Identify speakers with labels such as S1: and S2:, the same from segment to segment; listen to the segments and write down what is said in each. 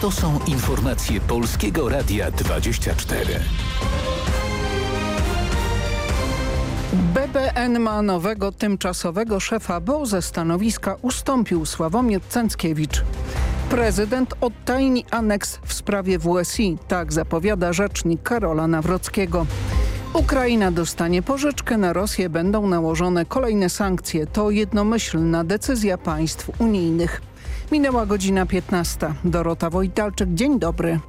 S1: To są informacje Polskiego Radia 24.
S2: BBN ma nowego tymczasowego szefa, bo ze stanowiska ustąpił Sławomir Cęckiewicz. Prezydent odtajni aneks w sprawie WSI, tak zapowiada rzecznik Karola Nawrockiego. Ukraina dostanie pożyczkę, na Rosję będą nałożone kolejne sankcje. To jednomyślna decyzja państw unijnych. Minęła godzina 15. Dorota Wojtalczyk, dzień dobry.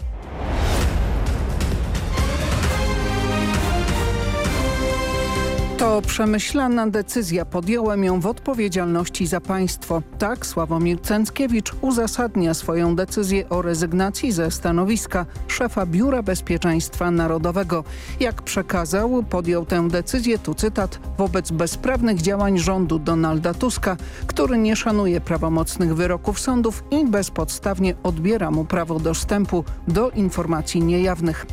S2: To przemyślana decyzja. Podjąłem ją w odpowiedzialności za państwo. Tak Sławomir Cęckiewicz uzasadnia swoją decyzję o rezygnacji ze stanowiska szefa Biura Bezpieczeństwa Narodowego. Jak przekazał, podjął tę decyzję, tu cytat, wobec bezprawnych działań rządu Donalda Tuska, który nie szanuje prawomocnych wyroków sądów i bezpodstawnie odbiera mu prawo dostępu do informacji niejawnych.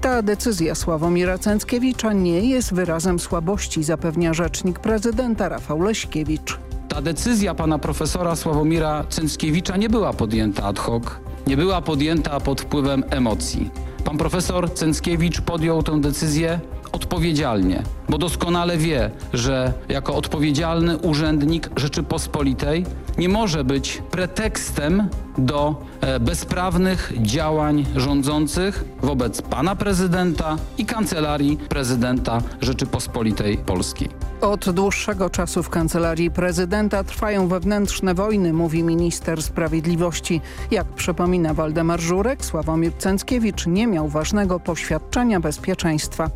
S2: Ta decyzja Sławomira Cęckiewicza nie jest wyrazem słabości, zapewnia rzecznik prezydenta Rafał Leśkiewicz.
S3: Ta decyzja pana profesora Sławomira Cęckiewicza nie była podjęta ad hoc, nie była podjęta pod wpływem emocji. Pan profesor Cęckiewicz podjął tę decyzję odpowiedzialnie, bo doskonale wie, że jako odpowiedzialny urzędnik Rzeczypospolitej nie może być pretekstem do e, bezprawnych działań rządzących wobec pana prezydenta i kancelarii prezydenta Rzeczypospolitej Polskiej.
S2: Od dłuższego czasu w kancelarii prezydenta trwają wewnętrzne wojny, mówi minister sprawiedliwości. Jak przypomina Waldemar Żurek, Sławomir Cęckiewicz nie miał ważnego poświadczenia bezpieczeństwa.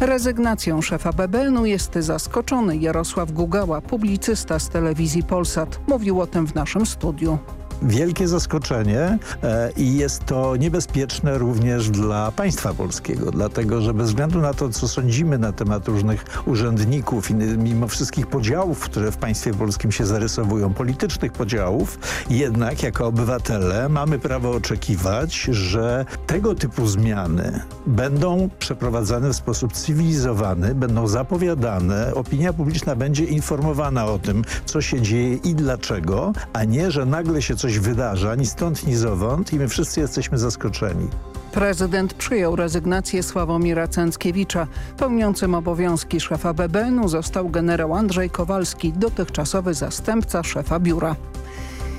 S2: Rezygnacją szefa BBN-u jest zaskoczony Jarosław Gugała, publicysta z telewizji Polsat. Mówił o tym w naszym studiu
S4: wielkie zaskoczenie e, i jest to niebezpieczne również dla państwa polskiego, dlatego że bez względu na to, co sądzimy na temat różnych urzędników i mimo wszystkich podziałów, które w państwie polskim się zarysowują, politycznych podziałów, jednak jako obywatele mamy prawo oczekiwać, że tego typu zmiany będą przeprowadzane w sposób cywilizowany, będą zapowiadane, opinia publiczna będzie informowana o tym, co się dzieje i dlaczego, a nie, że nagle się coś coś wydarza, ni stąd, ni zowąd i my wszyscy jesteśmy zaskoczeni.
S2: Prezydent przyjął rezygnację Sławomira Cęckiewicza. Pełniącym obowiązki szefa BBN-u został generał Andrzej Kowalski, dotychczasowy zastępca szefa biura.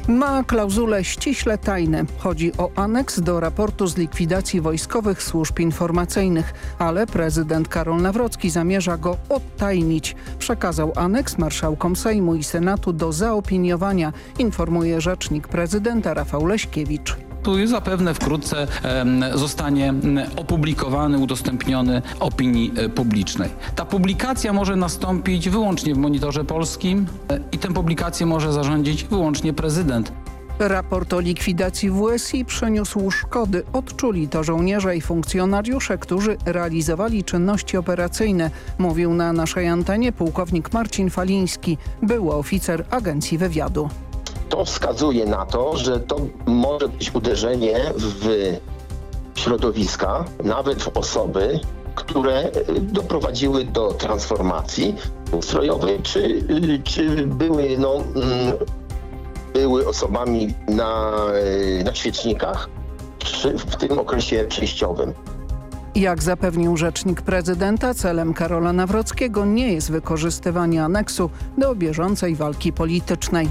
S2: Ma klauzule ściśle tajne. Chodzi o aneks do raportu z likwidacji wojskowych służb informacyjnych, ale prezydent Karol Nawrocki zamierza go odtajnić. Przekazał aneks marszałkom Sejmu i Senatu do zaopiniowania, informuje rzecznik prezydenta Rafał Leśkiewicz
S3: tu zapewne wkrótce zostanie opublikowany, udostępniony opinii e, publicznej. Ta publikacja może nastąpić wyłącznie w Monitorze Polskim e, i tę publikację może zarządzić wyłącznie prezydent.
S2: Raport o likwidacji WSI przyniósł szkody. Odczuli to żołnierze i funkcjonariusze, którzy realizowali czynności operacyjne, mówił na naszej antenie pułkownik Marcin Faliński, był oficer Agencji Wywiadu
S5: to wskazuje na to, że to może być uderzenie w środowiska, nawet w osoby, które doprowadziły do transformacji ustrojowej, czy, czy były, no, mm, były osobami na, na świecznikach, czy w tym okresie przejściowym.
S2: Jak zapewnił rzecznik prezydenta, celem Karola Nawrockiego nie jest wykorzystywanie aneksu do bieżącej walki politycznej.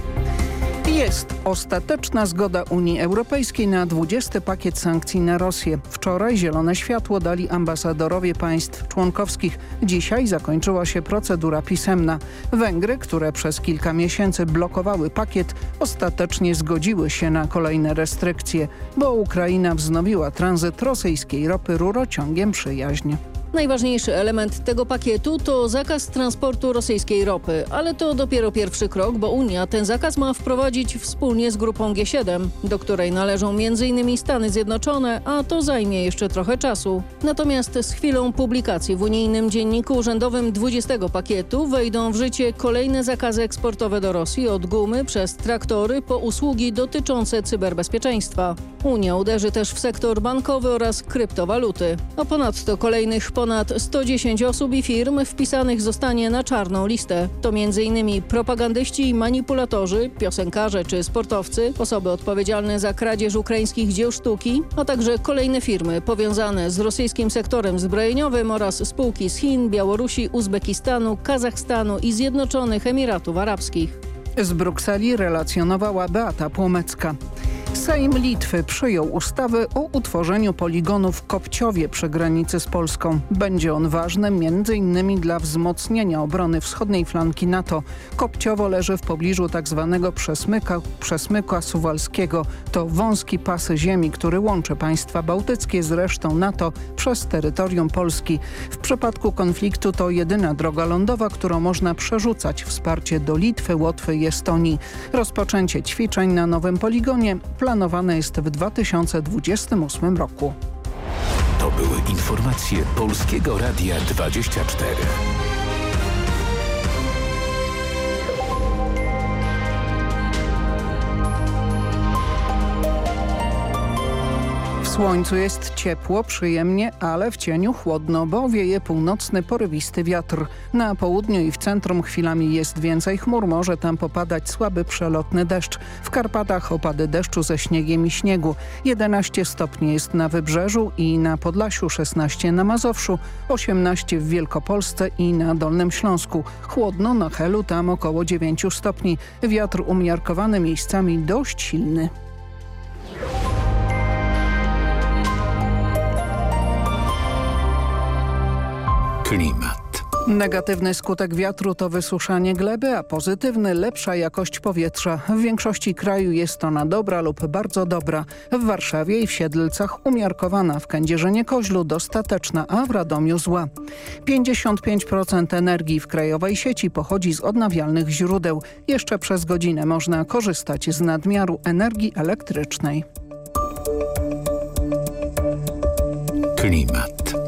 S2: Jest ostateczna zgoda Unii Europejskiej na 20 pakiet sankcji na Rosję. Wczoraj zielone światło dali ambasadorowie państw członkowskich. Dzisiaj zakończyła się procedura pisemna. Węgry, które przez kilka miesięcy blokowały pakiet, ostatecznie zgodziły się na kolejne restrykcje, bo Ukraina wznowiła tranzyt rosyjskiej ropy rurociągiem przyjaźń.
S6: Najważniejszy element tego pakietu to zakaz transportu rosyjskiej ropy, ale to dopiero pierwszy krok, bo Unia ten zakaz ma wprowadzić wspólnie z grupą G7, do której należą m.in. Stany Zjednoczone, a to zajmie jeszcze trochę czasu. Natomiast z chwilą publikacji w unijnym dzienniku urzędowym 20 pakietu wejdą w życie kolejne zakazy eksportowe do Rosji od gumy przez traktory po usługi dotyczące cyberbezpieczeństwa. Unia uderzy też w sektor bankowy oraz kryptowaluty. A ponadto kolejnych ponad 110 osób i firm wpisanych zostanie na czarną listę. To m.in. propagandyści i manipulatorzy, piosenkarze czy sportowcy, osoby odpowiedzialne za kradzież ukraińskich dzieł sztuki, a także kolejne firmy powiązane z rosyjskim sektorem zbrojeniowym oraz spółki z Chin, Białorusi, Uzbekistanu, Kazachstanu i Zjednoczonych Emiratów Arabskich.
S2: Z Brukseli relacjonowała Beata Płomecka. Sejm Litwy przyjął ustawę o utworzeniu poligonu w Kopciowie przy granicy z Polską. Będzie on ważny m.in. dla wzmocnienia obrony wschodniej flanki NATO. Kopciowo leży w pobliżu tzw. Tak przesmyka, przesmyka suwalskiego. To wąski pas ziemi, który łączy państwa bałtyckie z resztą NATO przez terytorium Polski. W przypadku konfliktu to jedyna droga lądowa, którą można przerzucać wsparcie do Litwy, Łotwy i Estonii. Rozpoczęcie ćwiczeń na nowym poligonie planowane jest w 2028 roku.
S1: To były informacje Polskiego Radia 24.
S2: słońcu jest ciepło, przyjemnie, ale w cieniu chłodno, bo wieje północny, porywisty wiatr. Na południu i w centrum chwilami jest więcej chmur, może tam popadać słaby przelotny deszcz. W Karpatach opady deszczu ze śniegiem i śniegu. 11 stopni jest na Wybrzeżu i na Podlasiu, 16 na Mazowszu, 18 w Wielkopolsce i na Dolnym Śląsku. Chłodno na Helu, tam około 9 stopni. Wiatr umiarkowany miejscami dość silny.
S1: Klimat.
S2: Negatywny skutek wiatru to wysuszanie gleby, a pozytywny lepsza jakość powietrza. W większości kraju jest ona dobra lub bardzo dobra. W Warszawie i w Siedlcach umiarkowana, w Kędzierzynie-Koźlu dostateczna, a w Radomiu zła. 55% energii w krajowej sieci pochodzi z odnawialnych źródeł. Jeszcze przez godzinę można korzystać z nadmiaru energii elektrycznej.
S1: Klimat.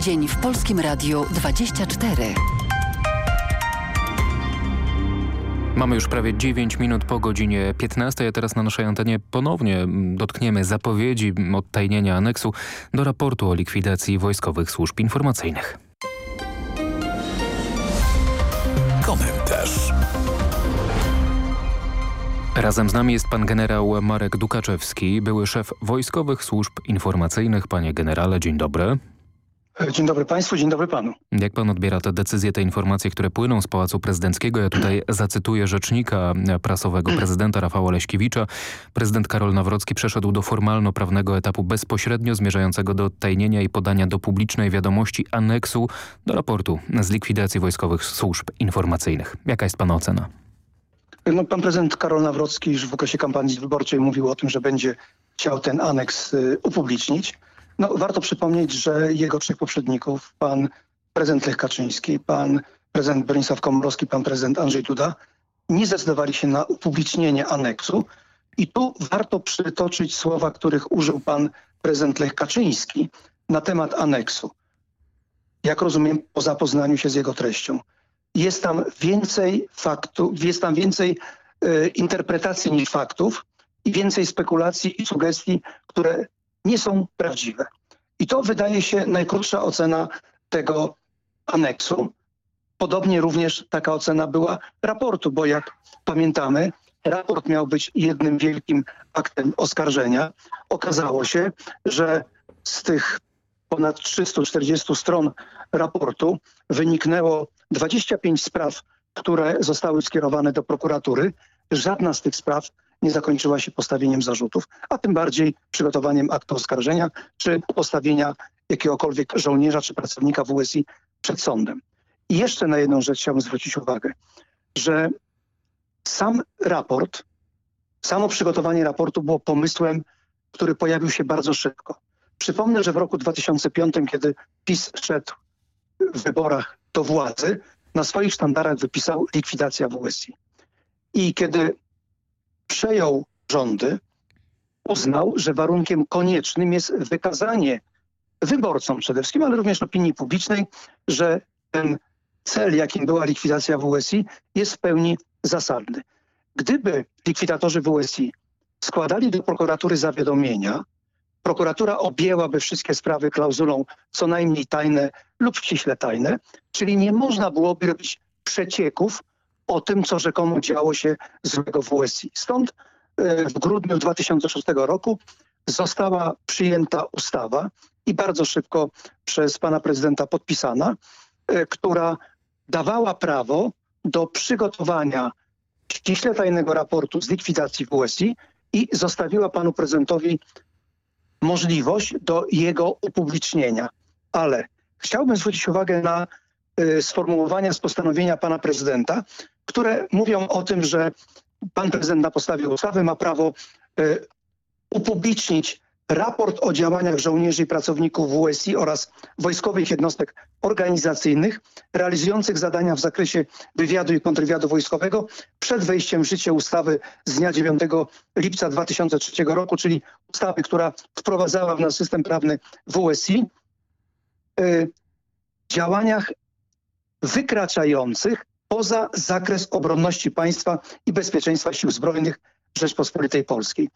S7: Dzień w Polskim Radiu 24.
S8: Mamy już prawie 9 minut po godzinie 15, a teraz na naszej antenie ponownie dotkniemy zapowiedzi odtajnienia aneksu do raportu o likwidacji wojskowych służb informacyjnych.
S1: Komentarz.
S8: Razem z nami jest pan generał Marek Dukaczewski, były szef Wojskowych Służb Informacyjnych. Panie generale, dzień dobry.
S9: Dzień dobry Państwu, dzień dobry Panu.
S8: Jak Pan odbiera te decyzje, te informacje, które płyną z Pałacu Prezydenckiego? Ja tutaj zacytuję rzecznika prasowego prezydenta Rafała Leśkiewicza. Prezydent Karol Nawrocki przeszedł do formalno-prawnego etapu bezpośrednio zmierzającego do odtajnienia i podania do publicznej wiadomości aneksu do raportu z likwidacji Wojskowych Służb Informacyjnych. Jaka jest Pana ocena?
S9: No, pan prezydent Karol Nawrocki już w okresie kampanii wyborczej mówił o tym, że będzie chciał ten aneks y, upublicznić. No, warto przypomnieć, że jego trzech poprzedników, pan prezydent Lech Kaczyński, pan prezydent Bronisław Komorowski, pan prezydent Andrzej Duda nie zdecydowali się na upublicznienie aneksu. I tu warto przytoczyć słowa, których użył pan prezydent Lech Kaczyński na temat aneksu. Jak rozumiem, po zapoznaniu się z jego treścią. Jest tam więcej faktów, jest tam więcej y, interpretacji niż faktów i więcej spekulacji i sugestii, które nie są prawdziwe. I to wydaje się najkrótsza ocena tego aneksu. Podobnie również taka ocena była raportu, bo jak pamiętamy, raport miał być jednym wielkim aktem oskarżenia. Okazało się, że z tych ponad 340 stron raportu wyniknęło 25 spraw, które zostały skierowane do prokuratury. Żadna z tych spraw nie zakończyła się postawieniem zarzutów, a tym bardziej przygotowaniem aktu oskarżenia czy postawienia jakiegokolwiek żołnierza czy pracownika WSI przed sądem. I jeszcze na jedną rzecz chciałbym zwrócić uwagę, że sam raport, samo przygotowanie raportu było pomysłem, który pojawił się bardzo szybko. Przypomnę, że w roku 2005, kiedy PiS szedł w wyborach do władzy, na swoich sztandarach wypisał likwidacja WSI. I kiedy przejął rządy, uznał, że warunkiem koniecznym jest wykazanie wyborcom przede wszystkim, ale również opinii publicznej, że ten cel, jakim była likwidacja WSI, jest w pełni zasadny. Gdyby likwidatorzy WSI składali do prokuratury zawiadomienia, prokuratura objęłaby wszystkie sprawy klauzulą co najmniej tajne lub ściśle tajne, czyli nie można byłoby robić przecieków o tym, co rzekomo działo się złego w WSI. Stąd e, w grudniu 2006 roku została przyjęta ustawa i bardzo szybko przez pana prezydenta podpisana, e, która dawała prawo do przygotowania ściśle tajnego raportu z likwidacji WSI i zostawiła panu prezydentowi możliwość do jego upublicznienia. Ale chciałbym zwrócić uwagę na y, sformułowania z postanowienia pana prezydenta, które mówią o tym, że pan prezydent na podstawie ustawy ma prawo y, upublicznić raport o działaniach żołnierzy i pracowników WSI oraz wojskowych jednostek organizacyjnych realizujących zadania w zakresie wywiadu i kontrwywiadu wojskowego przed wejściem w życie ustawy z dnia 9 lipca 2003 roku, czyli ustawy, która wprowadzała w nasz system prawny WSI, y, działaniach wykraczających poza zakres obronności państwa i bezpieczeństwa sił zbrojnych Rzeczpospolitej Polskiej.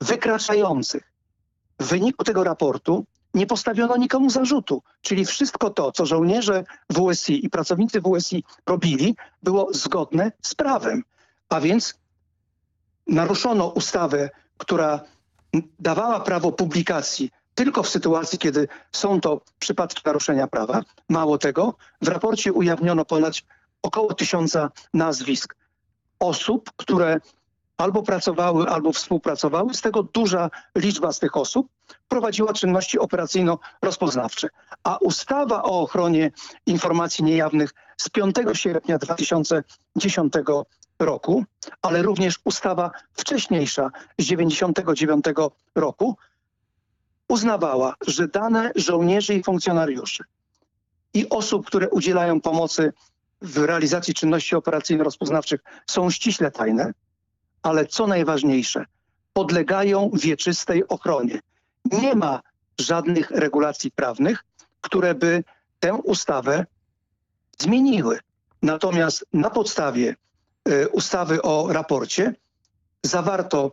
S9: Wykraczających w wyniku tego raportu nie postawiono nikomu zarzutu. Czyli wszystko to, co żołnierze WSI i pracownicy WSI robili, było zgodne z prawem. A więc naruszono ustawę, która dawała prawo publikacji tylko w sytuacji, kiedy są to przypadki naruszenia prawa. Mało tego, w raporcie ujawniono ponad około tysiąca nazwisk osób, które albo pracowały, albo współpracowały. Z tego duża liczba z tych osób prowadziła czynności operacyjno-rozpoznawcze. A ustawa o ochronie informacji niejawnych z 5 sierpnia 2010 roku, ale również ustawa wcześniejsza z 99 roku uznawała, że dane żołnierzy i funkcjonariuszy i osób, które udzielają pomocy w realizacji czynności operacyjno-rozpoznawczych są ściśle tajne, ale co najważniejsze, podlegają wieczystej ochronie. Nie ma żadnych regulacji prawnych, które by tę ustawę zmieniły. Natomiast na podstawie y, ustawy o raporcie zawarto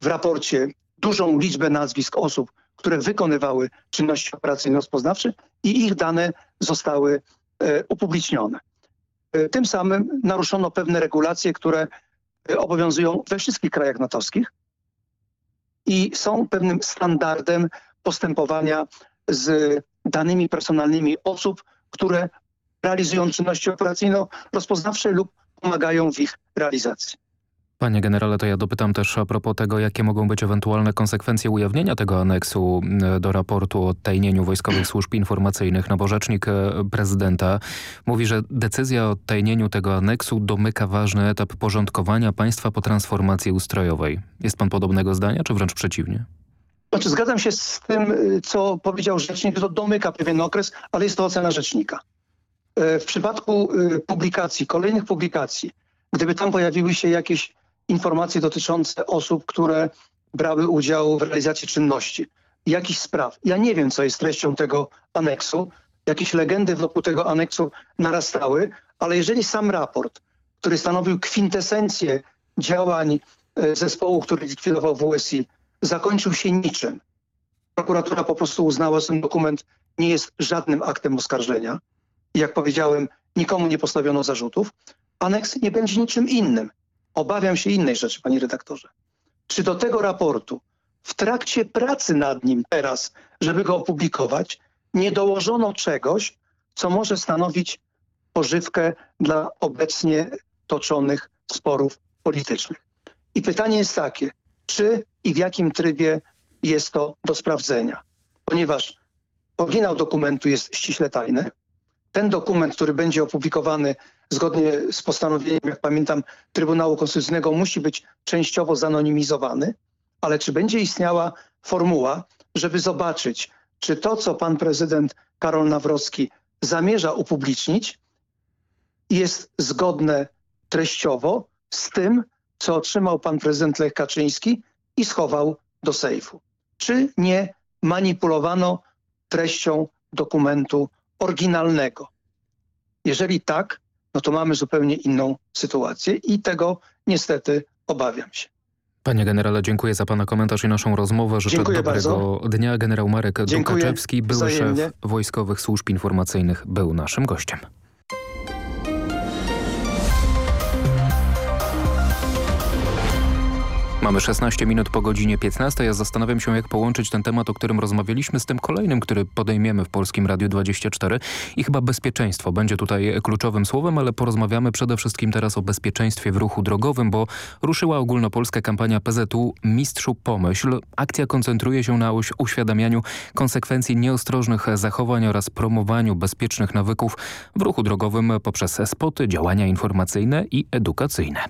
S9: w raporcie dużą liczbę nazwisk osób, które wykonywały czynności operacyjno-rozpoznawcze i ich dane zostały y, upublicznione. Y, tym samym naruszono pewne regulacje, które obowiązują we wszystkich krajach natowskich i są pewnym standardem postępowania z danymi personalnymi osób, które realizują czynności operacyjno-rozpoznawcze lub pomagają w ich realizacji.
S8: Panie generale, to ja dopytam też a propos tego, jakie mogą być ewentualne konsekwencje ujawnienia tego aneksu do raportu o tajnieniu wojskowych służb informacyjnych. No bo rzecznik e, prezydenta mówi, że decyzja o tajnieniu tego aneksu domyka ważny etap porządkowania państwa po transformacji ustrojowej. Jest pan podobnego zdania, czy wręcz przeciwnie?
S9: Znaczy, zgadzam się z tym, y, co powiedział rzecznik, że to domyka pewien okres, ale jest to ocena rzecznika. E, w przypadku e, publikacji, kolejnych publikacji, gdyby tam pojawiły się jakieś informacje dotyczące osób, które brały udział w realizacji czynności, jakichś spraw. Ja nie wiem, co jest treścią tego aneksu. Jakieś legendy wokół tego aneksu narastały, ale jeżeli sam raport, który stanowił kwintesencję działań e, zespołu, który likwidował WSI, zakończył się niczym, prokuratura po prostu uznała, że ten dokument nie jest żadnym aktem oskarżenia. Jak powiedziałem, nikomu nie postawiono zarzutów. Aneks nie będzie niczym innym. Obawiam się innej rzeczy, panie redaktorze. Czy do tego raportu w trakcie pracy nad nim teraz, żeby go opublikować, nie dołożono czegoś, co może stanowić pożywkę dla obecnie toczonych sporów politycznych. I pytanie jest takie, czy i w jakim trybie jest to do sprawdzenia. Ponieważ oryginał dokumentu jest ściśle tajny. Ten dokument, który będzie opublikowany zgodnie z postanowieniem, jak pamiętam, Trybunału Konstytucyjnego musi być częściowo zanonimizowany, ale czy będzie istniała formuła, żeby zobaczyć, czy to, co pan prezydent Karol Nawrocki zamierza upublicznić, jest zgodne treściowo z tym, co otrzymał pan prezydent Lech Kaczyński i schował do sejfu. Czy nie manipulowano treścią dokumentu oryginalnego? Jeżeli tak, no to mamy zupełnie inną sytuację i tego niestety obawiam się.
S8: Panie generale, dziękuję za pana komentarz i naszą rozmowę. Życzę
S9: dziękuję
S8: dobrego
S9: bardzo.
S8: dnia. Generał Marek
S9: dziękuję.
S8: Dukaczewski, były
S9: Wzajemnie.
S8: szef Wojskowych Służb Informacyjnych, był naszym gościem. Mamy 16 minut po godzinie 15. Ja zastanawiam się, jak połączyć ten temat, o którym rozmawialiśmy, z tym kolejnym, który podejmiemy w Polskim Radiu 24. I chyba bezpieczeństwo będzie tutaj kluczowym słowem, ale porozmawiamy przede wszystkim teraz o bezpieczeństwie w ruchu drogowym, bo ruszyła ogólnopolska kampania PZU Mistrzu Pomyśl. Akcja koncentruje się na uś- uświadamianiu konsekwencji nieostrożnych zachowań oraz promowaniu bezpiecznych nawyków w ruchu drogowym poprzez spoty, działania informacyjne i edukacyjne.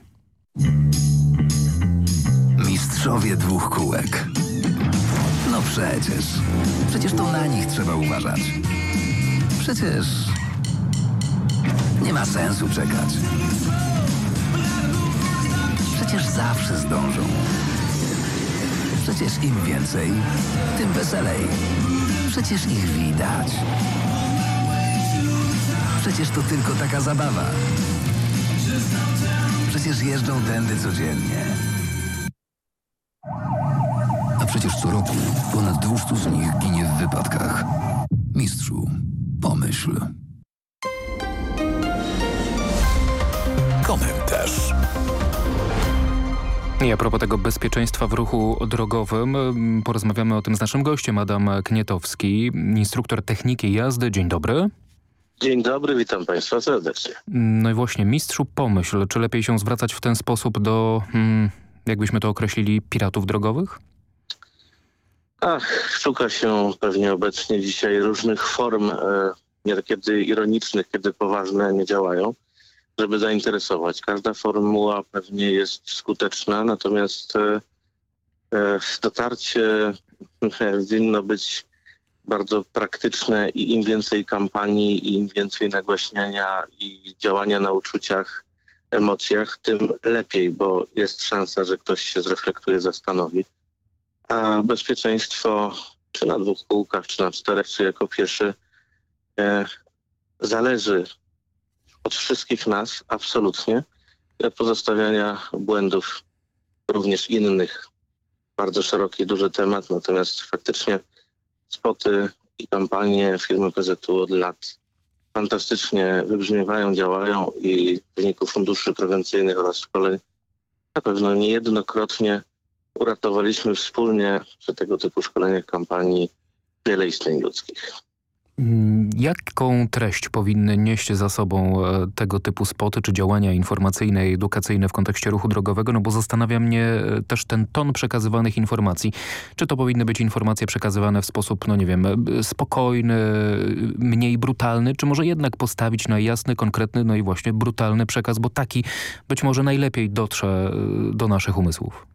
S10: Mistrzowie dwóch kółek. No przecież. Przecież to na nich trzeba uważać. Przecież nie ma sensu czekać. Przecież zawsze zdążą. Przecież im więcej, tym weselej. Przecież ich widać. Przecież to tylko taka zabawa. Przecież jeżdżą tędy codziennie. A przecież co roku ponad 200 z nich ginie w wypadkach. Mistrzu, pomyśl.
S1: Komentarz.
S8: I a propos tego bezpieczeństwa w ruchu drogowym, mm, porozmawiamy o tym z naszym gościem, Adam Knietowski, instruktor techniki jazdy. Dzień dobry.
S11: Dzień dobry, witam Państwa serdecznie.
S8: No i właśnie, mistrzu pomyśl, czy lepiej się zwracać w ten sposób do, hmm, jakbyśmy to określili, piratów drogowych?
S11: Ach, szuka się pewnie obecnie dzisiaj różnych form, e, niekiedy ironicznych, kiedy poważne nie działają, żeby zainteresować. Każda formuła pewnie jest skuteczna, natomiast e, e, dotarcie winno być bardzo praktyczne i im więcej kampanii, i im więcej nagłaśniania i działania na uczuciach, emocjach, tym lepiej, bo jest szansa, że ktoś się zreflektuje, zastanowi. A bezpieczeństwo, czy na dwóch kółkach, czy na czterech, czy jako pieszy, e, zależy od wszystkich nas, absolutnie, pozostawiania błędów również innych. Bardzo szeroki, duży temat, natomiast faktycznie spoty i kampanie firmy PZU od lat fantastycznie wybrzmiewają, działają i w wyniku funduszy prewencyjnych oraz szkoleń na pewno niejednokrotnie uratowaliśmy wspólnie przy tego typu szkoleniach kampanii wiele istnień ludzkich.
S8: Mm, Jaką treść powinny nieść za sobą e, tego typu spoty czy działania informacyjne i edukacyjne w kontekście ruchu drogowego? No bo zastanawia mnie e, też ten ton przekazywanych informacji. Czy to powinny być informacje przekazywane w sposób, no nie wiem, e, spokojny, mniej brutalny, czy może jednak postawić na jasny, konkretny, no i właśnie brutalny przekaz, bo taki być może najlepiej dotrze do naszych umysłów?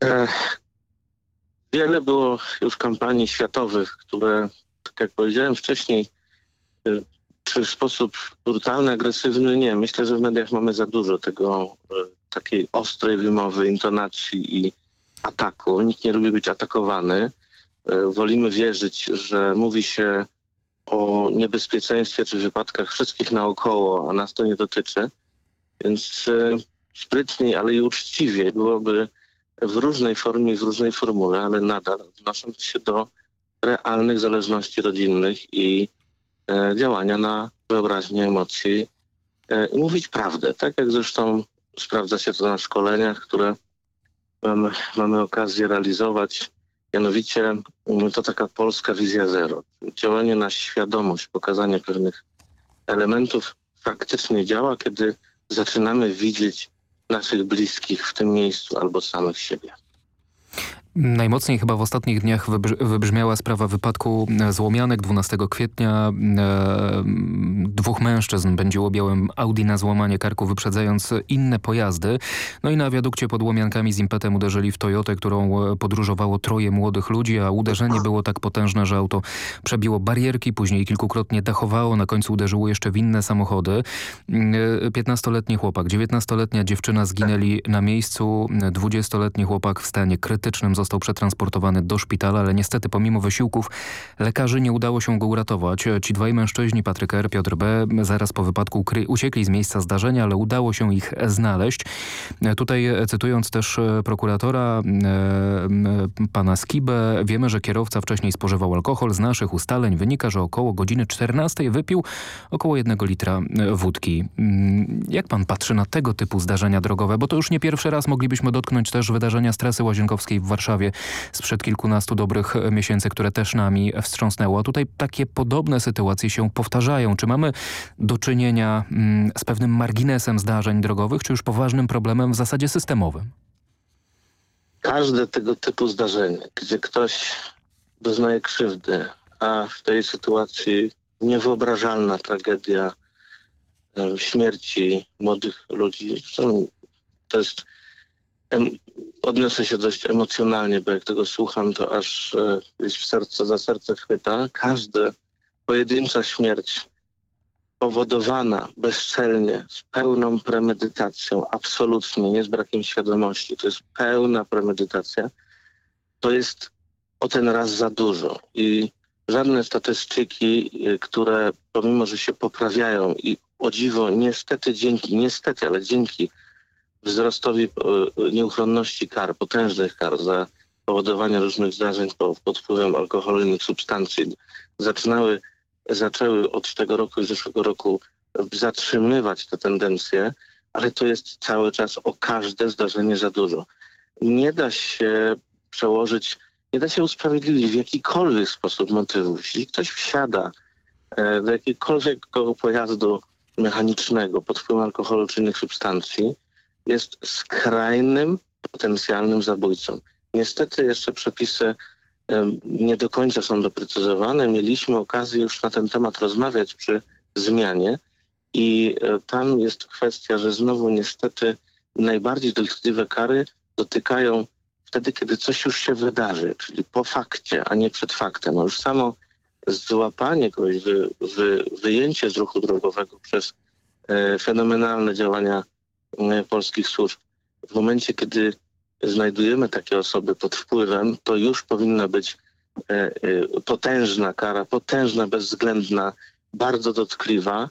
S11: Ech, Wiele było już kampanii światowych, które, tak jak powiedziałem wcześniej, y, czy w sposób brutalny, agresywny? Nie. Myślę, że w mediach mamy za dużo tego e, takiej ostrej wymowy, intonacji i ataku. Nikt nie lubi być atakowany. E, wolimy wierzyć, że mówi się o niebezpieczeństwie czy wypadkach wszystkich naokoło, a nas to nie dotyczy. Więc e, sprytniej, ale i uczciwie byłoby w różnej formie, w różnej formule, ale nadal odnosząc się do realnych zależności rodzinnych i e, działania na wyobraźnię emocji e, i mówić prawdę, tak jak zresztą sprawdza się to na szkoleniach, które mamy, mamy okazję realizować. Mianowicie to taka polska wizja zero. Działanie na świadomość, pokazanie pewnych elementów faktycznie działa, kiedy zaczynamy widzieć naszych bliskich w tym miejscu albo samych siebie.
S8: Najmocniej chyba w ostatnich dniach wybrzmiała sprawa wypadku e, złomianek 12 kwietnia. E, dwóch mężczyzn pędziło białym Audi na złamanie karku, wyprzedzając inne pojazdy. No i na wiadukcie pod Łomiankami z impetem uderzyli w Toyotę, którą e, podróżowało troje młodych ludzi, a uderzenie było tak potężne, że auto przebiło barierki, później kilkukrotnie dachowało, na końcu uderzyło jeszcze w inne samochody. 15-letni chłopak, 19-letnia dziewczyna zginęli na miejscu, 20-letni chłopak w stanie krytycznym został przetransportowany do szpitala, ale niestety pomimo wysiłków lekarzy nie udało się go uratować. Ci dwaj mężczyźni, Patryk R., Piotr B., zaraz po wypadku uciekli z miejsca zdarzenia, ale udało się ich znaleźć. Tutaj cytując też e, prokuratora e, pana Skibę, wiemy, że kierowca wcześniej spożywał alkohol. Z naszych ustaleń wynika, że około godziny 14 wypił około jednego litra e, wódki. Mm, jak pan patrzy na tego typu zdarzenia drogowe? Bo to już nie pierwszy raz moglibyśmy dotknąć też wydarzenia stresy łazienkowskiej w Warszawie Warszawie sprzed kilkunastu dobrych miesięcy, które też nami wstrząsnęło. Tutaj takie podobne sytuacje się powtarzają. Czy mamy do czynienia mm, z pewnym marginesem zdarzeń drogowych, czy już poważnym problemem w zasadzie systemowym?
S11: Każde tego typu zdarzenie, gdzie ktoś doznaje krzywdy, a w tej sytuacji niewyobrażalna tragedia e, śmierci młodych ludzi. To jest odniosę się dość emocjonalnie, bo jak tego słucham, to aż e, gdzieś w serce, za serce chwyta. Każda pojedyncza śmierć powodowana bezczelnie, z pełną premedytacją, absolutnie, nie z brakiem świadomości, to jest pełna premedytacja, to jest o ten raz za dużo. I żadne statystyki, e, które pomimo, że się poprawiają i o dziwo niestety dzięki, niestety, ale dzięki wzrostowi e, nieuchronności kar, potężnych kar za powodowanie różnych zdarzeń pod wpływem alkoholu innych substancji zaczynały, zaczęły od tego roku i zeszłego roku zatrzymywać te tendencje, ale to jest cały czas o każde zdarzenie za dużo. Nie da się przełożyć, nie da się usprawiedliwić w jakikolwiek sposób motywów. Jeśli ktoś wsiada e, do jakiegokolwiek pojazdu mechanicznego pod wpływem alkoholu czy innych substancji, jest skrajnym potencjalnym zabójcą. Niestety jeszcze przepisy nie do końca są doprecyzowane. Mieliśmy okazję już na ten temat rozmawiać przy zmianie i e, tam jest kwestia, że znowu niestety najbardziej dotkliwe kary dotykają wtedy, kiedy coś już się wydarzy, czyli po fakcie, a nie przed faktem. No już samo złapanie kogoś, wy, wy, wyjęcie z ruchu drogowego przez e, fenomenalne działania polskich służb. W momencie, kiedy znajdujemy takie osoby pod wpływem, to już powinna być e, e, potężna kara, potężna, bezwzględna, bardzo dotkliwa.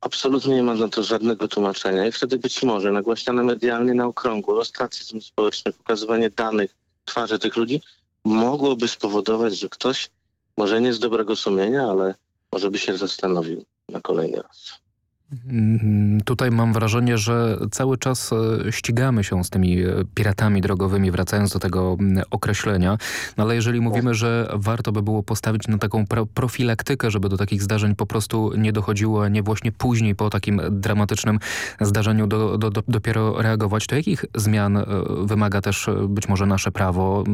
S11: Absolutnie nie ma na to żadnego tłumaczenia i wtedy być może nagłaśniane medialnie na okrągło, ostracyzm społeczny, pokazywanie danych, twarzy tych ludzi mogłoby spowodować, że ktoś może nie z dobrego sumienia, ale może by się zastanowił na kolejny raz.
S8: Mm, tutaj mam wrażenie, że cały czas e, ścigamy się z tymi e, piratami drogowymi, wracając do tego określenia. No ale jeżeli mówimy, że warto by było postawić na taką profilaktykę, żeby do takich zdarzeń po prostu nie dochodziło, a nie właśnie później po takim dramatycznym zdarzeniu do, do, do, dopiero reagować, to jakich zmian e, wymaga też być może nasze prawo,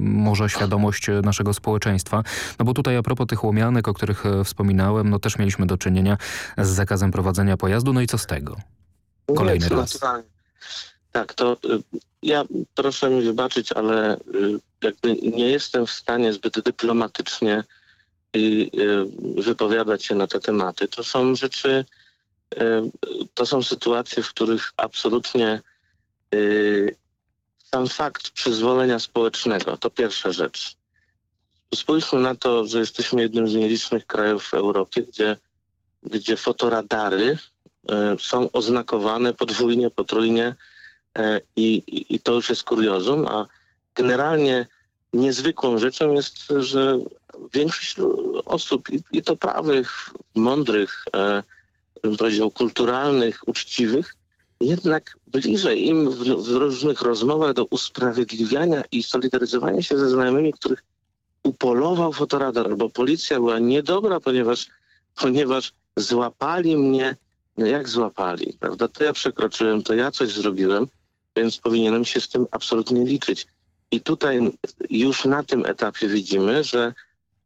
S8: może świadomość naszego społeczeństwa? No bo tutaj a propos tych łomianek, o których wspominałem, no też mieliśmy do czynienia z zakazem prowadzenia prowadzenia pojazdu, no i co z tego? Kolejny nie, raz.
S11: Tak, to y, ja proszę mi wybaczyć, ale y, jakby nie jestem w stanie zbyt dyplomatycznie i wypowiadać się na te tematy. To są rzeczy, to są sytuacje, w których absolutnie sam fakt przyzwolenia społecznego to pierwsza rzecz. Spójrzmy na to, że jesteśmy jednym z nielicznych krajów w Europie, gdzie, gdzie fotoradary są oznakowane podwójnie, potrójnie i, i to już jest kuriozum, a generalnie niezwykłą rzeczą jest, że większość osób, i, to prawych, mądrych, e, bym powiedział kulturalnych, uczciwych, jednak bliżej im w, różnych rozmowach do usprawiedliwiania i solidaryzowania się ze znajomymi, których upolował fotoradar, bo policja była niedobra, ponieważ, ponieważ złapali mnie, no jak złapali, prawda? To ja przekroczyłem, to ja coś zrobiłem, więc powinienem się z tym absolutnie liczyć. I tutaj już na tym etapie widzimy, że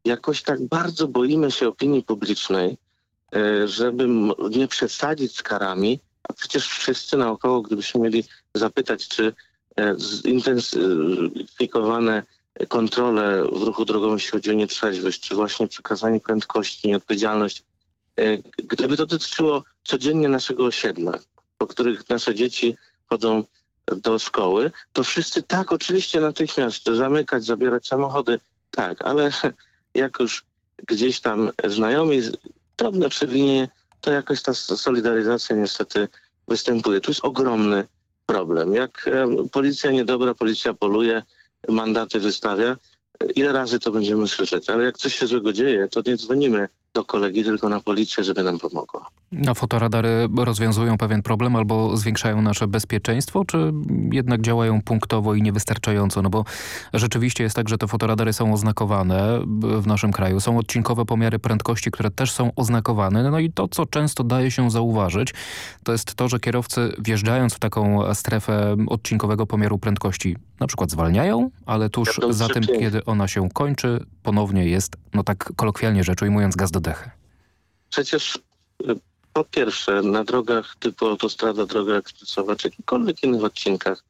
S11: jakoś tak bardzo boimy się opinii publicznej, e, żeby nie przesadzić z karami, a przecież wszyscy naokoło, gdybyśmy mieli zapytać, czy e, zintensyfikowane kontrole w ruchu drogowym, jeśli chodzi o nietrzeźwość, czy właśnie przekazanie prędkości, nieodpowiedzialność, gdyby to dotyczyło codziennie naszego osiedla, po których nasze dzieci chodzą do szkoły, to wszyscy tak, oczywiście natychmiast zamykać, zabierać samochody, tak, ale jak już gdzieś tam znajomi, drobne przewinienie, to jakoś ta solidaryzacja niestety występuje. Tu jest ogromny problem. Jak policja niedobra, policja poluje, mandaty wystawia, ile razy to będziemy słyszeć, ale jak coś się złego dzieje, to nie dzwonimy do kolegi, tylko na policję, żeby nam pomogło.
S8: A fotoradary rozwiązują pewien problem albo zwiększają nasze bezpieczeństwo, czy jednak działają punktowo i niewystarczająco? No bo rzeczywiście jest tak, że te fotoradary są oznakowane w naszym kraju. Są odcinkowe pomiary prędkości, które też są oznakowane. No i to, co często daje się zauważyć, to jest to, że kierowcy wjeżdżając w taką strefę odcinkowego pomiaru prędkości na przykład zwalniają, ale tuż za tym, kiedy ona się kończy, ponownie jest, no tak kolokwialnie rzecz ujmując, gaz do
S11: Przecież y, po pierwsze na drogach typu autostrada, droga ekspresowa, czy jakichkolwiek innych odcinkach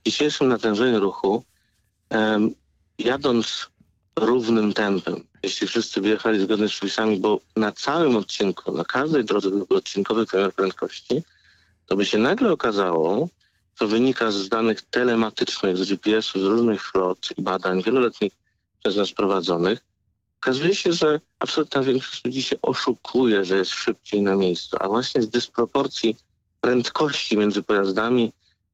S11: w dzisiejszym natężeniu ruchu jadąc równym tempem, jeśli wszyscy wyjechali zgodnie z przepisami, bo na całym odcinku, na każdej drodze byłby odcinkowy pomiar prędkości, to by się nagle okazało, co wynika z danych telematycznych, z GPS-u, z różnych flot i badań wieloletnich przez nas prowadzonych, okazuje się, że absolutna większość ludzi się oszukuje, że jest szybciej na miejscu, a właśnie z dysproporcji prędkości między pojazdami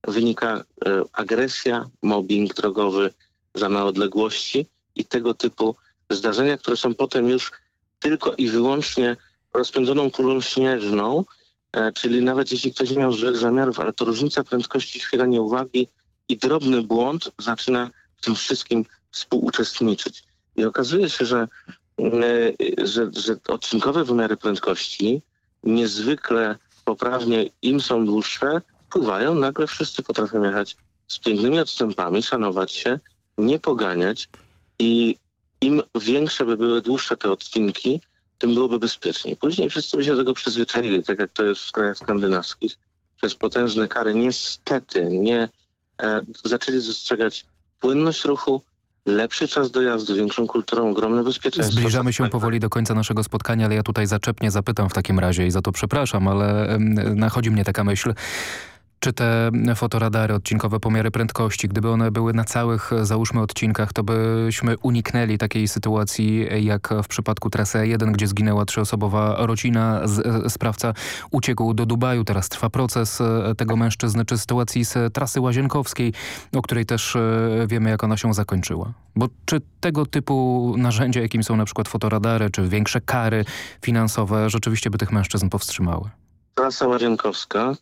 S11: wynika e, agresja, mobbing drogowy za małe odległości i tego typu zdarzenia, które są potem już tylko i wyłącznie rozpędzoną kulą śnieżną, e, czyli nawet jeśli ktoś miał złych zamiarów, ale to różnica prędkości, chwila nieuwagi i drobny błąd zaczyna w tym wszystkim współuczestniczyć. I okazuje się, że, e, że, że odcinkowe wymiary prędkości niezwykle poprawnie, im są dłuższe, wpływają, nagle wszyscy potrafią jechać z pięknymi odstępami, szanować się, nie poganiać i im większe by były dłuższe te odcinki, tym byłoby bezpieczniej. Później wszyscy by się do tego przyzwyczaili, tak jak to jest w krajach skandynawskich. Przez potężne kary niestety nie e, zaczęli dostrzegać płynność ruchu, lepszy czas dojazdu, większą kulturą, ogromne bezpieczeństwo.
S8: Zbliżamy się powoli do końca naszego spotkania, ale ja tutaj zaczepnie zapytam w takim razie i za to przepraszam, ale nachodzi mnie taka myśl. Czy te fotoradary, odcinkowe pomiary prędkości, gdyby one były na całych, załóżmy, odcinkach, to byśmy uniknęli takiej sytuacji jak w przypadku trasy E1, gdzie zginęła trzyosobowa rodzina, z, sprawca uciekł do Dubaju, teraz trwa proces e, tego mężczyzny, czy sytuacji z trasy łazienkowskiej, o której też e, wiemy, jak ona się zakończyła. Bo czy tego typu narzędzia, jakim są na przykład fotoradary, czy większe kary finansowe, rzeczywiście by tych mężczyzn powstrzymały?
S11: Trasa łazienkowska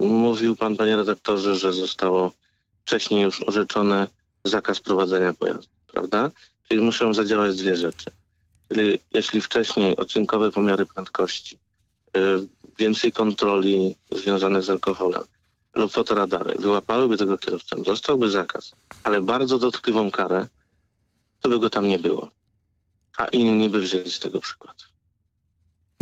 S11: Mówił pan, panie redaktorze, że zostało wcześniej już orzeczone zakaz prowadzenia pojazdu, prawda? Czyli muszą zadziałać dwie rzeczy. Czyli jeśli wcześniej odcinkowe pomiary prędkości, yy, więcej kontroli związanych z alkoholem lub fotoradary wyłapałyby tego kierowcę, zostałby zakaz, ale bardzo dotkliwą karę, to by go tam nie było. A inni by wzięli z tego przykład.